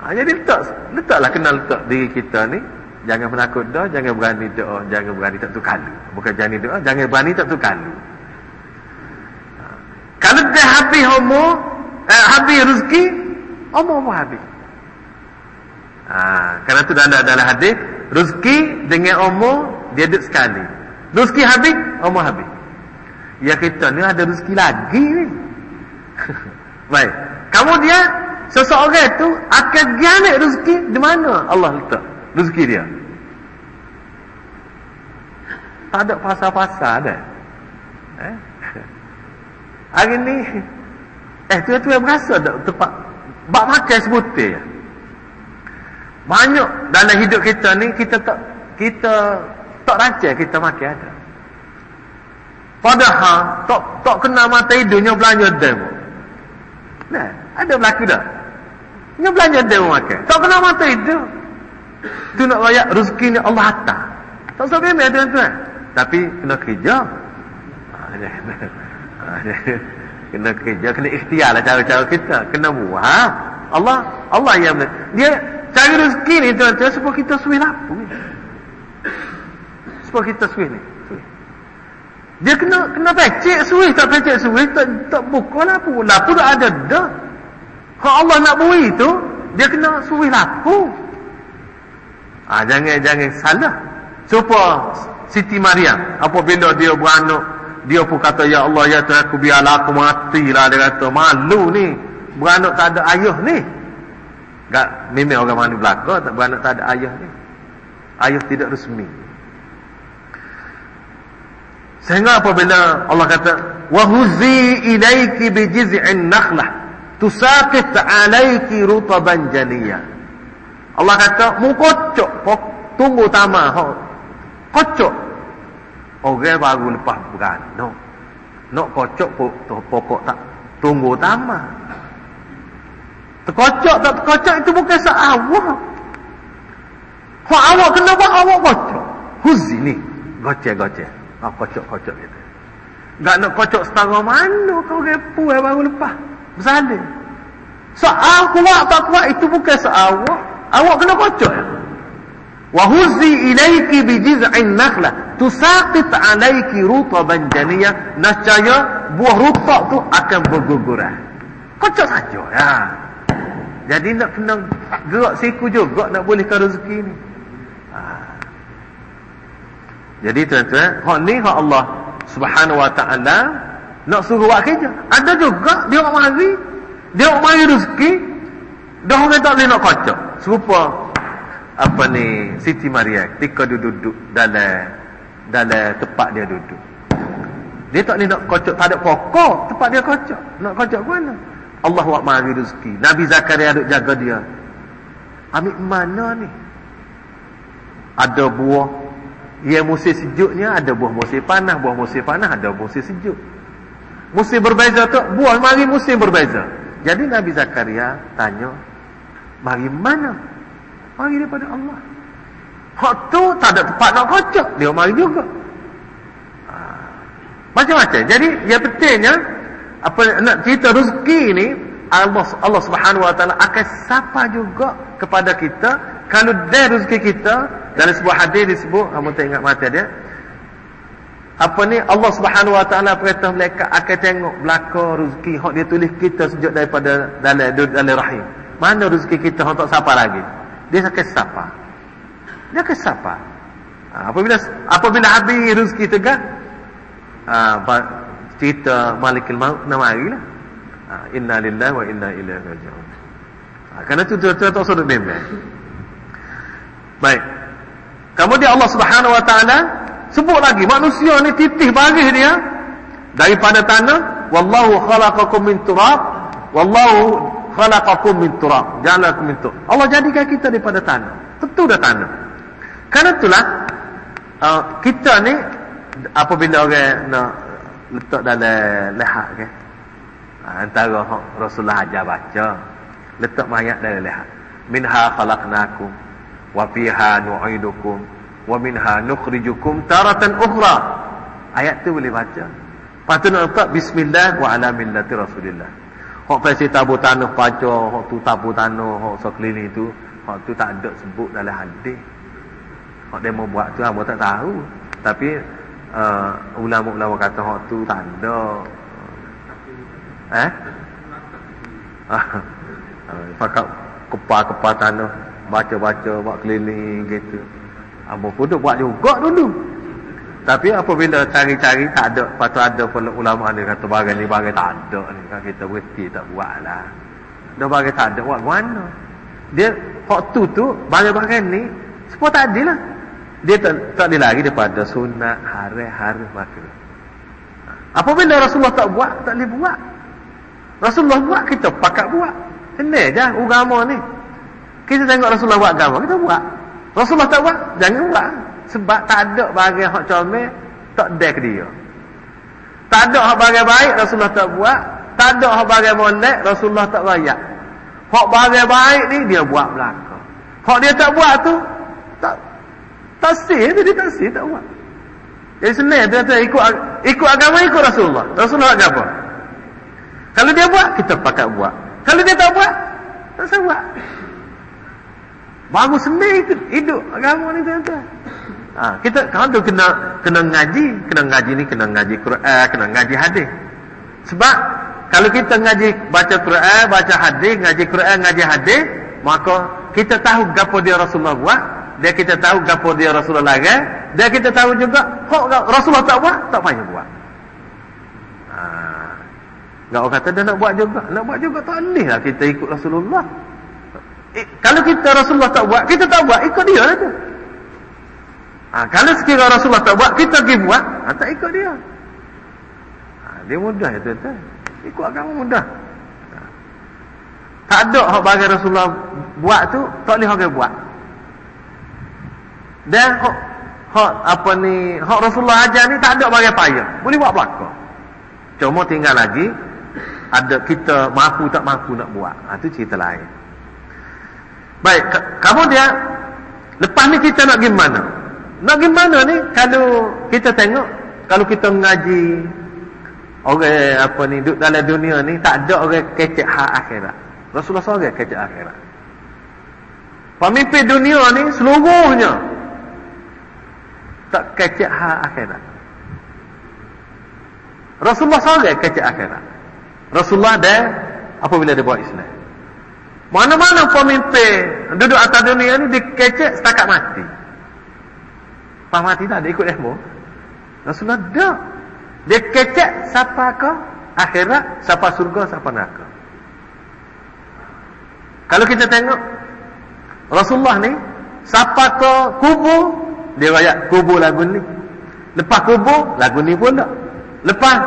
Ha, jadi letak letaklah kenal letak diri kita ni. Jangan penakut doa, jangan berani doa, jangan berani tak tu kalu. Bukan jangan doa, jangan berani tak tu kalu. Ha, kalau dia habis homo, eh, habis rezeki, homo pun habis. Ha, kerana tu dalam dalam hadis rezeki dengan umur dia duduk sekali. Rezeki habis, umur habis. Ya kita ni ada rezeki lagi ni. Baik. Kemudian seseorang tu akan ganak rezeki di mana Allah letak rezeki dia. Tak ada pasal-pasal ada. Eh? Hari ni eh tu-tu yang berasa tak tempat bak makan sebutir. Banyak dalam hidup kita ni kita tak kita tak rancang kita makan ada. Padahal tak tak kena mata hidupnya belanja demo. Nah, ada berlaku dah. Nya belanja demo makan. Tak kena mata hidup. Tu nak bayar rezeki ni Allah hantar. Tak sampai mai tuan-tuan. Tapi kena kerja. kena kerja, kena ikhtiar lah cara-cara kita. Kena buat. Allah Allah yang dia Cari rezeki ni tuan-tuan supaya kita suih lapu. Supaya kita suih ni. Dia kena kena pecek suih tak pecek suih tak tak buka lapu. Lapu tak ada dah. Kalau Allah nak bui tu dia kena suih lapu. Ah ha, jangan jangan salah. Supaya Siti Maryam apabila dia beranak dia pun kata ya Allah ya Tuhan aku biarlah aku matilah dia kata malu ni beranak tak ada ayah ni Tak memang orang mana belaka tak beranak tak ada ayah ni. Ayah tidak resmi. Sehingga apabila Allah kata wa huzi ilaiki bi jiz'in nakhlah tusaqit alayki rutaban janiyah. Allah kata mu kocok tunggu tama ho. Kocok. Orang baru lepas beranak. Nak kocok pokok tak tunggu tama. Terkocok tak terkocok itu bukan sah awak. Kau awak kena buat awak kocok. Huzi ni. Gocek-gocek. Ah, kocok-kocok gitu. Tak nak kocok setengah mana kau repu yang baru lepas. Bersalin. Soal kuat tak kuat itu bukan soal awak. Awak kena kocok ya. Wahuzi ilaiki bijiz'in nakhlah tusaqit alaiki rutaban janiyah nascaya buah rutak tu akan berguguran. Kocok saja ya. Jadi nak kena gerak siku juga nak bolehkan rezeki ni. Ha. Jadi tuan-tuan, hak ni hak Allah Subhanahu wa taala nak suruh buat kerja. Ada juga dia orang mari, dia orang mari rezeki, dah orang tak boleh nak kocok. Serupa apa ni Siti Maria ketika dia duduk dalam dalam tempat dia duduk. Dia tak boleh nak kocok, tak ada pokok tempat dia kocok. Nak kocok ke mana? Allah buat mari rezeki. Nabi Zakaria duk jaga dia. Ambil mana ni? Ada buah. Yang musim sejuknya ada buah musim panas. Buah musim panas ada musim sejuk. Musim berbeza tu buah mari musim berbeza. Jadi Nabi Zakaria tanya, mari mana? Mari daripada Allah. Hak tu tak ada tempat nak kocok. Dia mari juga. Ha. Macam-macam. Jadi yang pentingnya apa nak cerita rezeki ni Allah Allah Subhanahu wa taala akan sapa juga kepada kita kalau dia rezeki kita dalam sebuah hadis disebut kamu tak ingat mata dia. Apa ni? Allah Subhanahu wa taala perintah malaikat akan tengok belaka rezeki hak dia tulis kita sejak daripada dalam dalam rahim. Mana rezeki kita hak tak sapa lagi? Dia akan sapa dia akan sapa ha, apabila apabila habis rezeki tegak ha, cerita malikil maut nak marilah ha, inna lillahi wa inna ilaihi raji'un. Ha, kerana itu tuan-tuan tak usah bimbang. Baik. Kemudian Allah Subhanahu Wa Taala sebut lagi manusia ni titih baris dia daripada tanah. Wallahu khalaqakum min turab. Wallahu khalaqakum min turab. Ja'alakum min turab. Allah jadikan kita daripada tanah. Tentu dah tanah. Karena itulah uh, kita ni apabila orang nak letak dalam lehat ke ha, antara Rasulullah ajar baca letak mayat dalam lehat minha khalaqnakum wa fiha nu'idukum wa minha nukhrijukum taratan ukhra. Ayat tu boleh baca. Tu nak letak bismillah wa ala millati rasulillah. Hok pasti tabu tanah paca hok tu tabu tanah hok sekeliling tu hok tu tak ada sebut dalam hadis. Hok dia mau buat tu hamba tak tahu. Tapi uh, ulama-ulama kata hok tu tak ada. Eh? Pakai kepa-kepa tanah baca-baca buat keliling gitu. Abu Kuduk buat juga dulu. Tapi apabila cari-cari tak ada. Patut ada pun ulama ni kata bagai ni bagai tak ada ni. Kan kita berhenti tak buat lah dah bagai tak ada buat mana? Dia hak tu tu bagai-bagai ni semua tak adil lah dia tak, tak ada lagi daripada sunat hari-hari makhluk apabila Rasulullah tak buat tak boleh buat. Rasulullah buat kita pakat buat. Ini je agama ni kita tengok Rasulullah buat agama kita buat. Rasulullah tak buat jangan buat. Sebab tak ada bahagian hak comel tak ada ke dia. Tak ada hak bahagian baik Rasulullah tak buat. Tak ada hak bahagian molek Rasulullah tak rayak. Hak bahagian baik ni dia buat belakang hak dia tak buat tu tak tak sih dia tak sih tak buat. Jadi senang dia, dia ikut ikut agama ikut Rasulullah. Rasulullah apa? Kalau dia buat kita pakai buat. Kalau dia tak buat tak usah buat bagus sendiri hidup agama ni tuan-tuan Ha, kita kalau tu kena kena ngaji, kena ngaji ni kena ngaji Quran, kena ngaji hadis. Sebab kalau kita ngaji baca Quran, baca hadis, ngaji Quran, ngaji hadis, maka kita tahu gapo dia Rasulullah buat, dia kita tahu gapo dia Rasulullah lagi, dia kita tahu juga kok Rasulullah tak buat, tak payah buat. Ha. Enggak orang kata dia nak buat juga, nak buat juga tak boleh lah kita ikut Rasulullah. Kalau kita Rasulullah tak buat, kita tak buat, ikut dia lah tu. Ha, kalau sekiranya Rasulullah tak buat, kita pergi buat, ha, tak ikut dia. Ha, dia mudah ya tuan-tuan. Ikut agama mudah. Ha. Tak ada hak bagi Rasulullah buat tu, tak boleh orang buat. Dan hak, hak apa ni, hak Rasulullah ajar ni tak ada bagi payah. Boleh buat belakang. Cuma tinggal lagi, ada kita mampu tak mampu nak buat. Ha, itu cerita lain. Baik, kamu dia, lepas ni kita nak gimana? Nak gimana ni kalau kita tengok kalau kita mengaji orang apa ni duduk dalam dunia ni tak ada orang kecek hak akhirat. Rasulullah SAW kecek akhirat. Pemimpin dunia ni seluruhnya tak kecek hak akhirat. Rasulullah SAW kecek akhirat. Rasulullah dia apabila dia buat Islam. Mana-mana pemimpin duduk atas dunia ni dikecek setakat mati. Pas mati tak ada ikut demo. Rasulullah ada. Dia kecek siapa ke akhirat, siapa surga, siapa neraka. Kalau kita tengok Rasulullah ni siapa ke kubur, dia rakyat kubur lagu ni. Lepas kubur, lagu ni pula. Lepas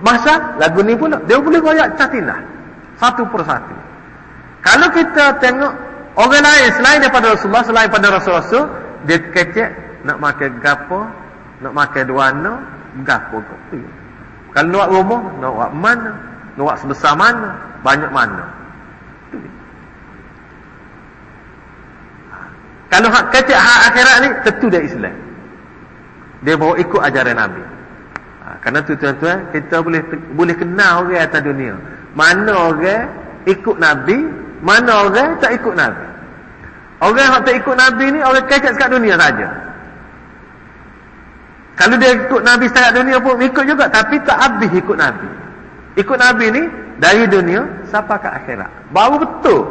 masa, lagu ni pula. Dia boleh rakyat catinah. Satu persatu. Kalau kita tengok orang lain selain daripada Rasulullah, selain daripada Rasul-Rasul, dia kecek nak makan gapo nak makan duana gapo kopi kalau nak rumah nak buat mana nak buat sebesar mana banyak mana. Kalau hak kecil hak akhirat ni tentu dia Islam. Dia bawa ikut ajaran Nabi. Ha, kerana tu tuan-tuan kita boleh boleh kenal orang atas dunia. Mana orang ikut Nabi mana orang tak ikut Nabi orang yang tak ikut Nabi ni orang kecil sekat dunia saja kalau dia ikut Nabi setakat dunia pun ikut juga. Tapi tak habis ikut Nabi. Ikut Nabi ni dari dunia sampai ke akhirat. Baru betul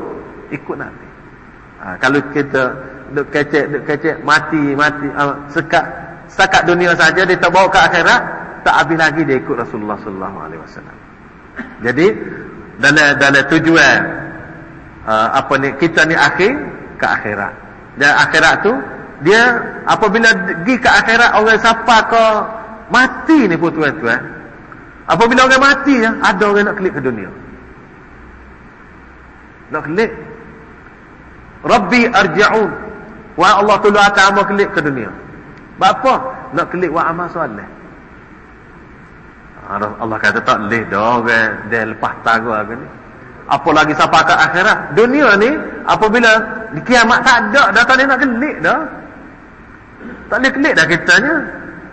ikut Nabi. Ha, kalau kita duk kecek, duk kecek, mati, mati. Uh, sekat, setakat dunia saja dia tak bawa ke akhirat. Tak habis lagi dia ikut Rasulullah SAW. Jadi dalam, dalam tujuan uh, apa ni kita ni akhir ke akhirat. Dan akhirat tu dia apabila pergi ke akhirat orang siapa ke mati ni pun tuan-tuan. Apabila orang mati ya, ada orang nak klik ke dunia. Nak klik. Rabbi arji'un. Wa Allah tolong atas amal klik ke dunia. Bapa nak klik wa amal soleh. Allah kata tak leh dah orang dia lepas tahu aku ni. Apa lagi sampai ke akhirat? Dunia ni apabila kiamat tak ada dah tak nak kelik dah. Tak boleh kelik dah kitanya.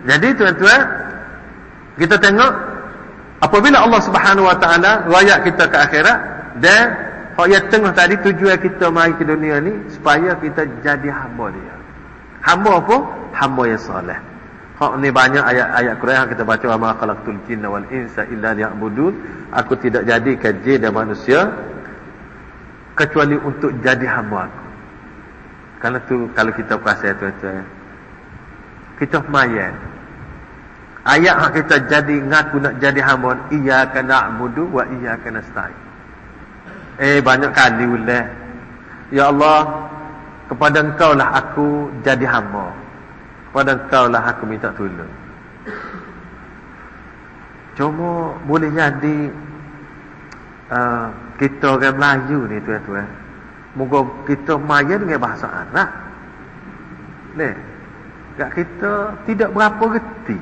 Jadi tuan-tuan kita tengok apabila Allah Subhanahu Wa Taala royak kita ke akhirat dan ayat tengah tadi tujuan kita mai ke dunia ni supaya kita jadi hamba dia. Hamba apa? Hamba yang soleh. Hak ni banyak ayat-ayat Quran yang kita baca wa ma khalaqtul jinna wal insa illa liya'budun. Aku tidak jadikan jin dan manusia kecuali untuk jadi hamba aku. Karena tu kalau kita perasan tuan-tuan. Kita mayat. Ayat yang kita jadi ngaku nak jadi hamba iyyaka na'budu wa iyyaka nasta'in. Eh banyak kali ulah. Ya Allah, kepada engkau lah aku jadi hamba pada kau lah aku minta tolong. Cuma boleh jadi uh, kita orang Melayu ni tuan-tuan. Moga kita maya dengan bahasa Arab. Ni kat kita tidak berapa reti.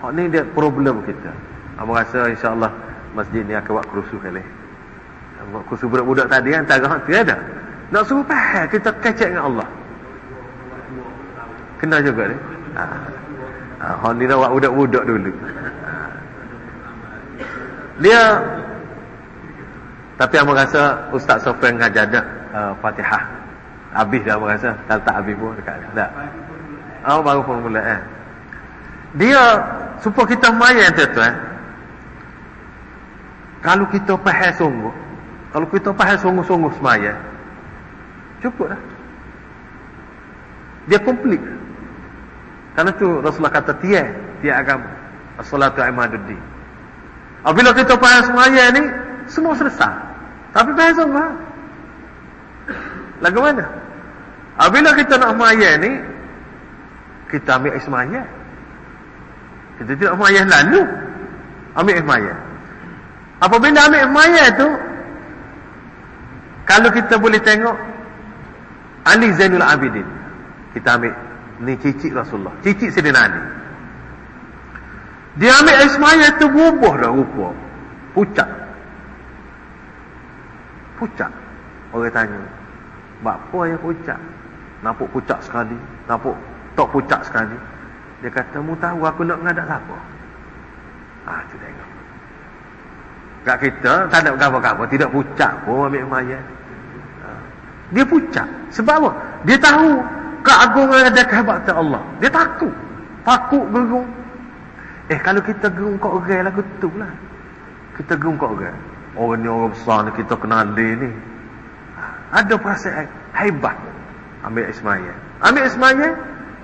Hak ni dia problem kita. Aku rasa insyaAllah Masjid ni akan buat kerusuh kali. Buat kerusuh budak-budak tadi Antara hak tiada Nak suruh faham Kita kecek dengan Allah Kena juga ni. Ha. Ha, ni buat budak-budak dulu. Ha. Dia tapi aku rasa Ustaz Sofian ngajar dah uh, Fatihah. Habis dah aku rasa. Tak tak habis pun dekat dah. Oh baru pun mula eh. Dia supaya kita mayan tuan-tuan. Kalau kita faham sungguh, kalau kita faham sungguh-sungguh semaya, cukup dah. Dia komplit. Karena tu Rasulullah kata tiada tiada agama. As-salatu imaduddin. Apabila kita faham semaya ni semua selesai. Tapi faham semua. Lagu mana? Apabila kita nak semaya ni kita ambil semaya. Kita tidak semaya lalu. Ambil semaya. Apabila ambil semaya tu kalau kita boleh tengok Ali Zainul Abidin kita ambil Ni cicit Rasulullah. Cicit Sayyidina Ali. Dia ambil Ismail itu berubah dah rupa. Pucat. Pucat. Orang tanya. Apa yang pucat? Nampak pucat sekali. Nampak tak pucat sekali. Dia kata, mu tahu aku nak mengadak siapa? Ah, tu tengok. Kat kita, tak ada apa-apa. Tidak pucat pun ambil mayat. Ah. Dia pucat. Sebab apa? Dia tahu keagungan dan kehebatan Allah. Dia takut. Takut gerung. Eh kalau kita gerung kau orang lah tu lah. Kita gerung kau orang. Orang ni orang besar ni kita kenal dia ni. Ada perasaan hebat. Ambil Ismail. Ambil Ismail.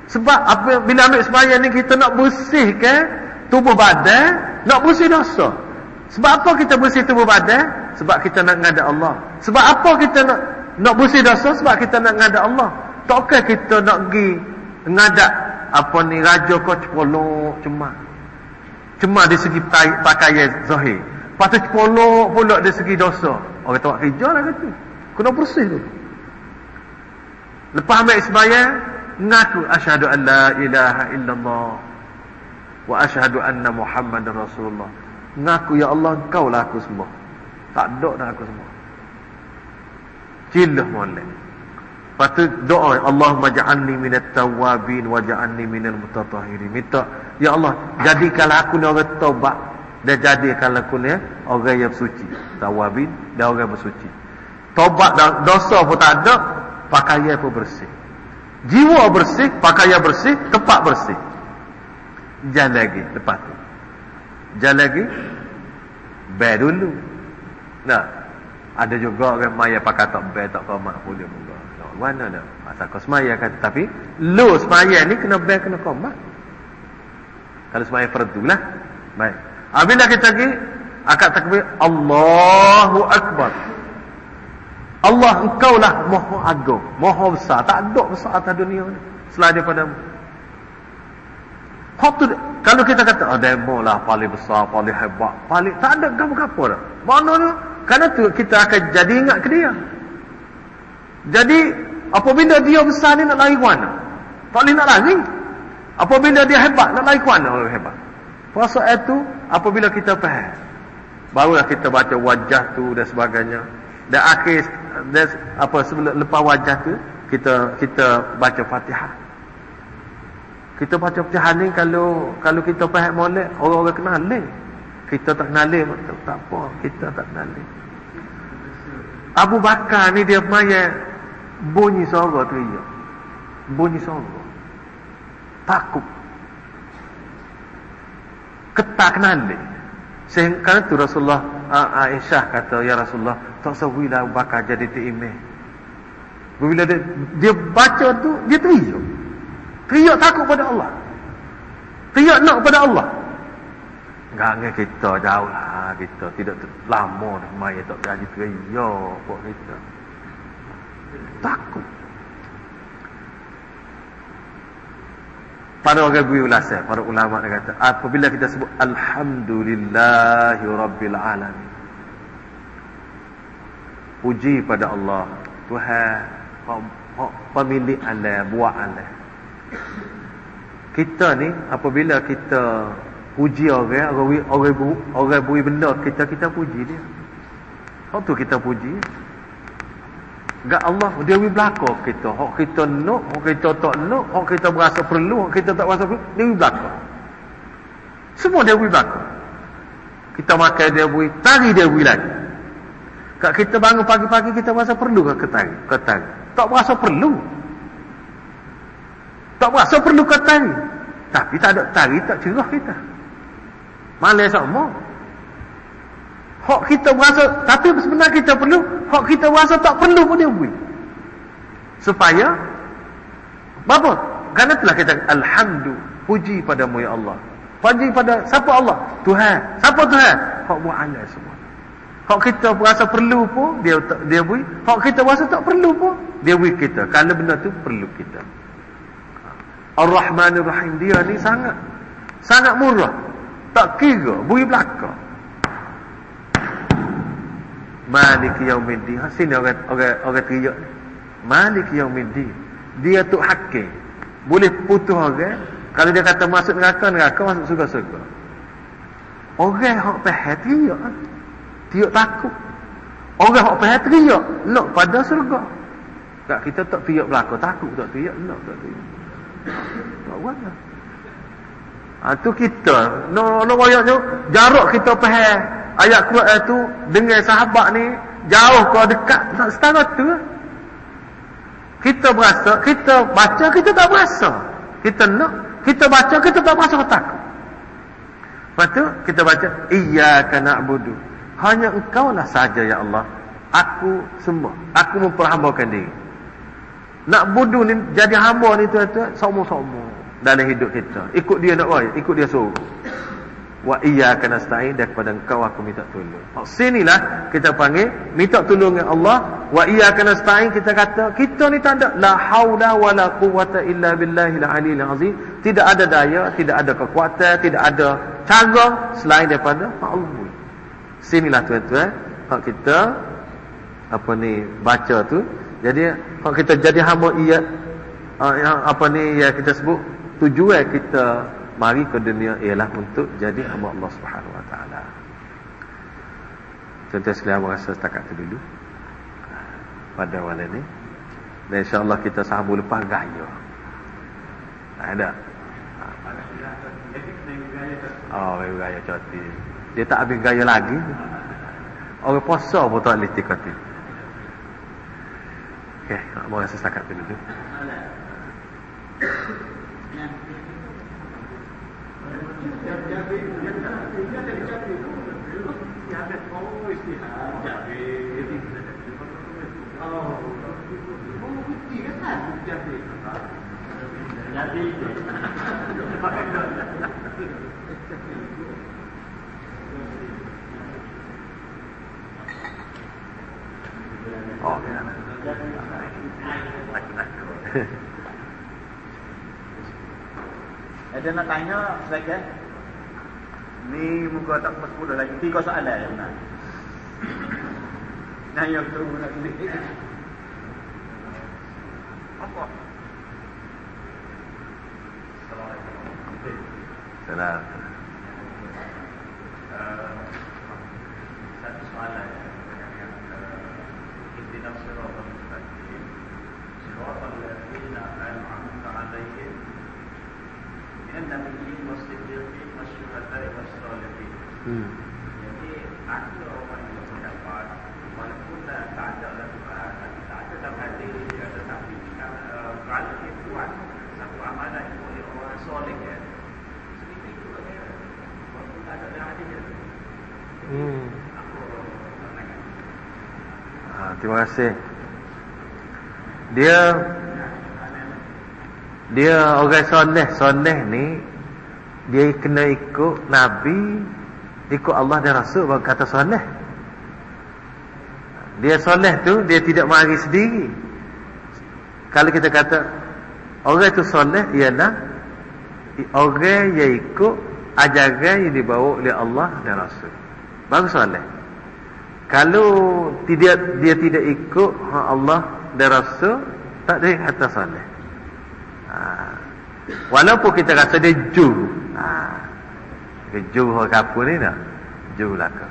Sebab apa bila ambil Ismail ni kita nak bersihkan tubuh badan. Nak bersih dosa. Sebab apa kita bersih tubuh badan? Sebab kita nak ngada Allah. Sebab apa kita nak nak bersih dosa? Sebab kita nak ngada Allah. Takkah kita nak pergi ngadak? Apa ni raja kau cepolok cuma. Cuma di segi pakaian zahir. Patut cepolok pula di segi dosa. Orang tak kerja lah kata. Kena bersih tu. Lepas ambil sembahyang ngaku asyhadu an la ilaha illallah wa asyhadu anna muhammadar rasulullah. Ngaku ya Allah kau lah aku semua. Tak ada dah aku semua. Cilah molek Patut doa Allahumma ja'alni minat tawabin wa ja'alni minal mutatahhirin. Minta ya Allah jadikanlah aku ni orang taubat dan jadikanlah aku ni orang yang bersuci. Tawabin dan orang bersuci. Taubat dan dosa pun tak ada, pakaian pun bersih. Jiwa bersih, pakaian bersih, tempat bersih. Jangan lagi lepas tu. Jangan lagi bayar dulu. Nah, ada juga orang maya pakai tak bayar tak kau mak boleh mana dah masa kau semaya kata tapi lu semaya ni kena bayar kena komat kalau semaya fardu lah baik apabila kita pergi akad takbir Allahu Akbar Allah engkau lah maha agung, maha besar. Tak ada besar atas dunia ni. Selain daripada Hak tu, kalau kita kata, oh demo lah paling besar, paling hebat, paling, tak ada apa-apa dah. Mana tu? Kerana tu kita akan jadi ingat ke dia. Jadi, apabila dia besar ni nak lari mana? Tak boleh nak lari. Apabila dia hebat, nak lari mana orang hebat? Perasaan itu, apabila kita faham. Barulah kita baca wajah tu dan sebagainya. Dan akhir, dan apa sebelum lepas wajah tu, kita kita baca fatihah. Kita baca fatihah ni kalau kalau kita faham molek, orang-orang kenal ni. Kita tak kenal ni, tak, tak apa. Kita tak kenal ni. Abu Bakar ni dia maya bunyi suara tu iya. Bunyi suara. Takut. Ketak ni. Sehingga tu Rasulullah Aisyah kata, Ya Rasulullah, tak sehuilah Abu Bakar jadi ti'imeh. Bila dia, dia baca tu, dia teriak. Teriak takut pada Allah. Teriak nak pada Allah. Enggak dengan kita jauh lah kita. Tidak lama dah maya tak jadi teriak buat kita. Takut. Para orang bui ulasai, para ulama dia kata, apabila kita sebut Alhamdulillahi Rabbil Alamin. Puji pada Allah, Tuhan, pemilik anda, buat anda. Kita ni, apabila kita puji orang, orang, orang, orang, orang bui benda kita, kita puji dia. Waktu kita puji, Gak Allah dia wi belaka kita. Hak kita nak, hak kita tak nak, hak kita berasa perlu, hak kita tak berasa perlu, dia wi belaka. Semua dia wi belaka. Kita makan dia wi, tari dia wi lagi. Kak kita bangun pagi-pagi kita berasa perlu ke ketari? Ketari. Tak berasa perlu. Tak berasa perlu ketari. Tapi tak ada tari tak cerah kita. Malas sama. Hak kita berasa, tapi sebenarnya kita perlu, hak kita berasa tak perlu pun dia beri. Supaya, apa? Kerana itulah kita, Alhamdulillah, puji padamu ya Allah. Puji pada, siapa Allah? Tuhan. Siapa Tuhan? Hak anda semua. Hak kita berasa perlu pun, dia dia beri. Hak kita berasa tak perlu pun, dia beri kita. Kerana benda tu perlu kita. Ar-Rahman Ar-Rahim, dia ni sangat, sangat murah. Tak kira, beri belakang. Malik Yaumiddin. Ha, sini orang orang orang teriak. Malik Yaumiddin. Dia tu hakim. Boleh putus orang. Kalau dia kata masuk neraka, neraka masuk surga-surga. Orang hak faham teriak. Teriak takut. Orang hak faham teriak. Nak pada surga. Tak kita tak teriak belakang. Takut tak teriak. Nak tak teriak. Tak buat lah. Ha, tu kita. No, no, no, jarak kita faham ayat Quran itu dengan sahabat ni jauh ke dekat setara tu. Kita berasa kita baca kita tak berasa. Kita nak kita baca kita tak berasa takut lepas tu kita baca iyyaka na'budu. Hanya engkau lah saja ya Allah. Aku semua aku memperhambakan diri. Nak budu ni jadi hamba ni tuan-tuan somo-somo dalam hidup kita ikut dia nak buat ikut dia suruh wa iyyaka nasta'in dan kepada engkau aku minta tolong. Oh, sinilah kita panggil minta tolong dengan Allah wa iyyaka nasta'in kita kata kita ni tak ada la haula wala quwwata illa billahil aliyil azim. Tidak ada daya, tidak ada kekuatan, tidak ada cara selain daripada Allah. Sinilah tuan-tuan, hak kita apa ni baca tu. Jadi hak kita jadi hamba iya uh, apa ni ya kita sebut tujuan kita mari ke dunia ialah untuk jadi hamba Allah Subhanahu Wa Taala. Tuan-tuan sekalian merasa setakat itu dulu pada malam ini. Dan insya-Allah kita sambung lepas gaya. Ada. Oh, gaya coti. Dia tak habis gaya lagi. Orang puasa pun tak boleh tikati. Okey, nak merasa setakat itu dulu. Jadi Oh, ya. Ada nak tanya lagi? Ni muka tak sepuluh lagi. Tiga soalan yang nak. Nah, yang tu nak ni. Apa? Salam. Satu soalan yang Ihdina siratal mustaqim Siratal ladzina an'amta 'alaihim minan nabiyyin was-siddiqin wasyuhada'i was-shalihin. Hmm. Jadi ada orang yang berpendapat walaupun dah tak ada lah Tuhan, tak ada dalam hati dia, tetapi uh, kalau dia buat satu amalan oleh orang soleh ya, sedikit juga dia, walaupun tak ada dalam hati dia. Hmm. Aku. Ha, terima kasih. Dia dia orang soleh, soleh ni dia kena ikut Nabi, ikut Allah dan Rasul baru kata soleh. Dia soleh tu dia tidak mari sendiri. Kalau kita kata orang itu soleh ialah orang yang ikut ajaran yang dibawa oleh Allah dan Rasul. Baru soleh. Kalau tidak dia tidak ikut Allah dan Rasul, tak ada kata soleh. Ha. Walaupun kita rasa dia juru. Dia juru orang kapur ni tak? Juru laka.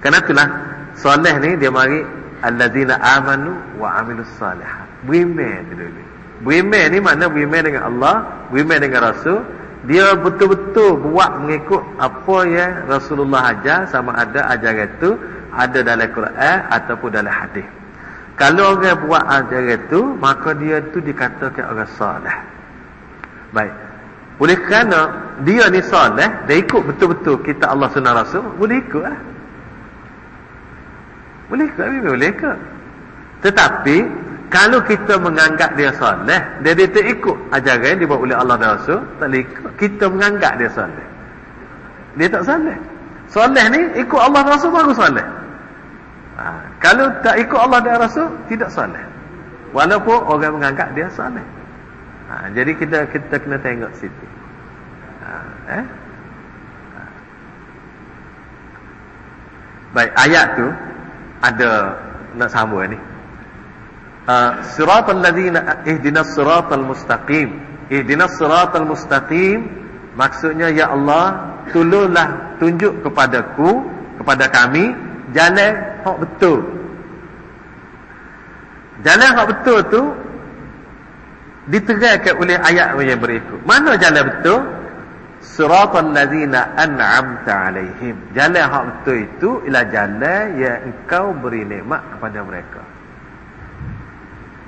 Kerana itulah, soleh ni dia mari alladzina amanu wa amilus salihat. Beriman tu dulu. Beriman ni mana beriman dengan Allah, beriman dengan Rasul, dia betul-betul buat mengikut apa yang Rasulullah ajar sama ada ajaran itu ada dalam Quran ataupun dalam hadis. Kalau orang buat ajaran itu, maka dia tu dikatakan orang soleh. Baik. Oleh kerana dia ni soleh, dia ikut betul-betul kita Allah sunnah Rasul, boleh ikut lah. Boleh ikut, boleh ikut. Tetapi, kalau kita menganggap dia soleh, dia dia tak ikut ajaran yang dibawa oleh Allah dan Rasul, tak boleh ikut. Kita menganggap dia soleh. Dia tak soleh. Soleh ni, ikut Allah dan Rasul baru soleh. Ha, kalau tak ikut Allah dan Rasul, tidak soleh. Walaupun orang menganggap dia soleh. Ha, jadi kita kita kena tengok situ. Ha, eh? Ha. Baik, ayat tu ada nak sambung ni. Uh, siratal ladzina ihdinas siratal mustaqim. Ihdinas siratal mustaqim maksudnya ya Allah tolonglah tunjuk kepadaku kepada kami jalan hak betul. Jalan hak betul tu diterangkan oleh ayat yang berikut. Mana jalan betul? Siratal ladzina an'amta alaihim. Jalan hak betul itu ialah jalan yang engkau beri nikmat kepada mereka.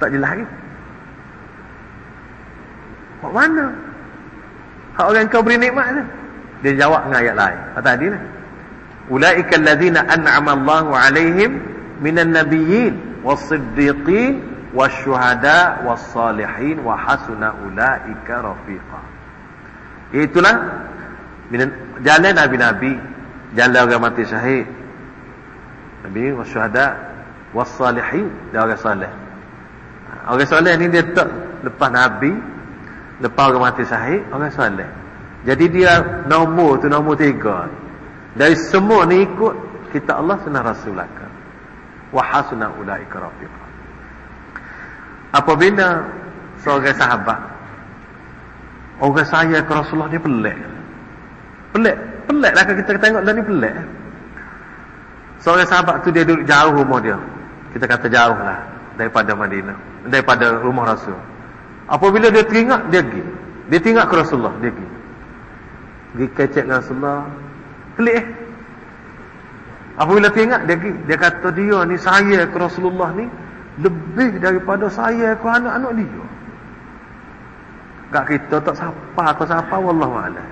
Tak jelas lagi. Hak mana? Hak orang engkau beri nikmat tu. Dia jawab dengan ayat lain. Kata tadi lah. Ulaika alladzina an'ama Allahu alaihim minan nabiyyin was-siddiqin wasyuhada was-salihin wa hasuna ulaika rafiqa. Itulah jalan nabi-nabi, jalan orang mati syahid. Nabi wasyuhada was-salihin, dia orang soleh. Orang soleh ni dia tak lepas nabi, lepas orang mati syahid, orang soleh. Jadi dia nombor tu nombor tiga. Dari semua ni ikut kita Allah sunnah Rasulullah. Wa hasuna ulaika rafiqa. Apabila seorang sahabat Orang saya ke Rasulullah ni pelik. Pelik Pelik lah kita tengok dia ni pelik. Seorang sahabat tu dia duduk jauh rumah dia. Kita kata jauh lah Daripada Madinah Daripada rumah Rasul. Apabila dia teringat dia pergi. Dia teringat ke Rasulullah dia pergi. Pergi kecek dengan Rasulullah Pelik eh? Apabila teringat dia pergi. Dia kata dia ni saya ke Rasulullah ni lebih daripada saya ke anak-anak dia. Kak kita tak siapa ke siapa wallahu a'lam.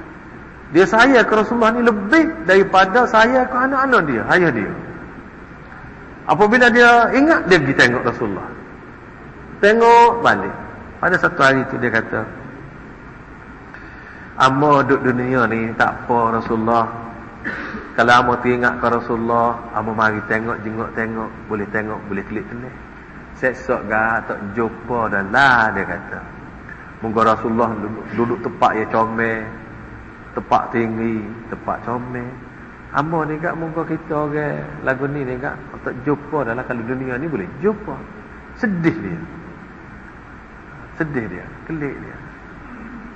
Dia saya ke Rasulullah ni lebih daripada saya ke anak-anak dia, ayah dia. Apabila dia ingat dia pergi tengok Rasulullah. Tengok balik. Pada satu hari tu dia kata, Amo duduk dunia ni tak apa Rasulullah. Kalau amo teringat ke Rasulullah, amo mari tengok jenguk tengok, boleh tengok, boleh klik tenih. Sesok ga tak jumpa dah lah dia kata. Moga Rasulullah duduk, duduk tempat yang comel, tempat tinggi, tempat comel. Amo ni kak moga kita orang lagu ni ni kak tak jumpa dah lah kalau dunia ni boleh jumpa. Sedih dia. Sedih dia, kelik dia.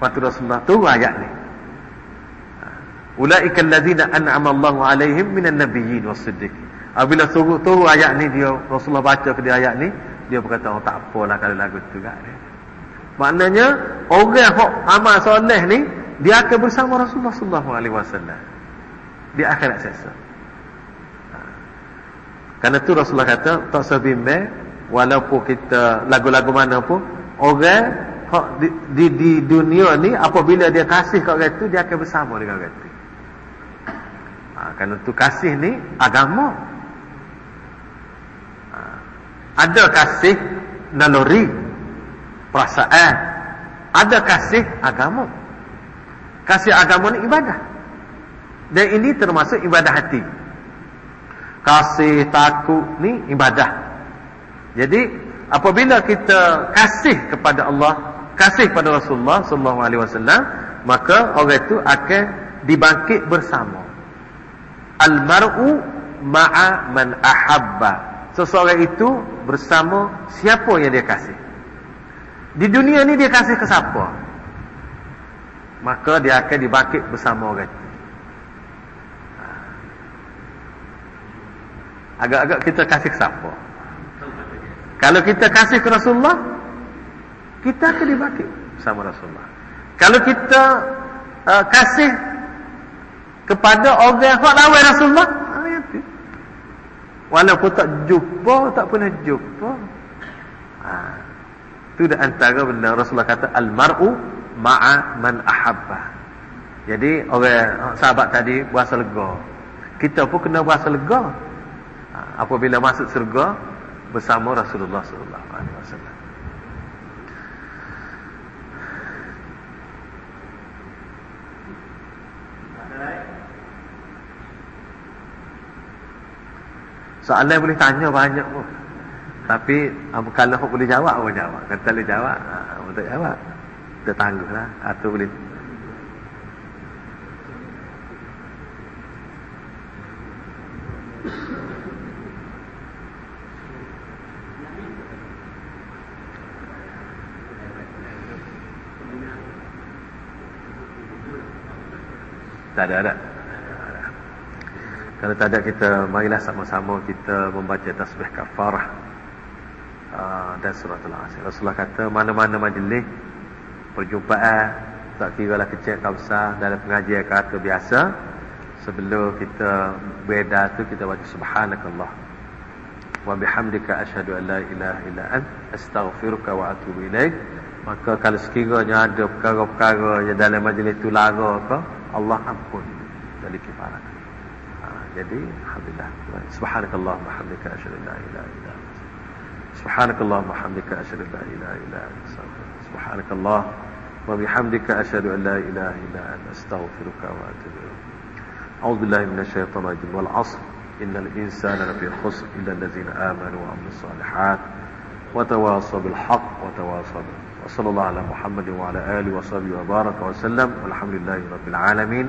Waktu Rasulullah tu ayat ni. Ulaika allazina an'ama Allahu alaihim minan nabiyyin was-siddiqin. Apabila turun turun ayat ni dia Rasulullah baca ke dia ayat ni, dia berkata oh tak apalah kalau lagu tu kan. Maknanya orang yang amal soleh ni dia akan bersama Rasulullah sallallahu alaihi wasallam. Dia akan nak sesa. Ha. Karena tu Rasulullah kata tak sebimbe walaupun kita lagu-lagu mana pun orang di, di, di dunia ni apabila dia kasih kat orang tu dia akan bersama dengan orang tu. Ha, kerana tu kasih ni agama. Ada kasih naluri perasaan. Ada kasih agama. Kasih agama ni ibadah. Dan ini termasuk ibadah hati. Kasih takut ni ibadah. Jadi apabila kita kasih kepada Allah, kasih kepada Rasulullah sallallahu alaihi wasallam, maka orang itu akan dibangkit bersama. Al-mar'u ma'a man ahabba. Seseorang itu bersama siapa yang dia kasih. Di dunia ni dia kasih ke siapa? Maka dia akan dibangkit bersama orang itu. Ha. Agak-agak kita kasih ke siapa? Kalau kita kasih ke Rasulullah, kita akan dibangkit bersama Rasulullah. Kalau kita uh, kasih kepada orang yang lawan Rasulullah walaupun tak jumpa tak pernah jumpa. Ha. tu dah antara benda Rasulullah kata al-mar'u ma'a man ahabba. Jadi orang sahabat tadi berasa lega. Kita pun kena berasa lega. Ha. apabila masuk surga bersama Rasulullah wasallam Soalan boleh tanya banyak pun. Tapi kalau hok boleh jawab apa jawab. Kalau tak boleh jawab, ha, tak jawab. Kita tangguhlah atau boleh Tak ada, ada. Kalau tak ada kita marilah sama-sama kita membaca tasbih kafarah uh, dan surah al-asr. Rasulullah kata mana-mana majlis perjumpaan tak kira lah kecil atau besar dalam pengajian kata biasa sebelum kita beda tu kita baca subhanakallah. Wa bihamdika asyhadu an la ilaha illa ant astaghfiruka wa atubu ilaik. Maka kalau sekiranya ada perkara-perkara yang dalam majlis tu lara ke Allah ampun. Dari kifarat يدي الحمد لله سبحانك اللهم وبحمدك أشهد أن لا إله إلا أنت. سبحانك اللهم وبحمدك أشهد أن لا إله إلا أنت. سبحانك اللهم وبحمدك أشهد أن لا إله إلا أنت. أستغفرك وأتوب إليك. أعوذ بالله من الشيطان الرجيم والعصر. إن الإنسان لفي خسر إلا الذين آمنوا وعملوا الصالحات وتواصوا بالحق وتواصوا وصلى الله على محمد وعلى آله وصحبه وبارك وسلم. والحمد لله رب العالمين.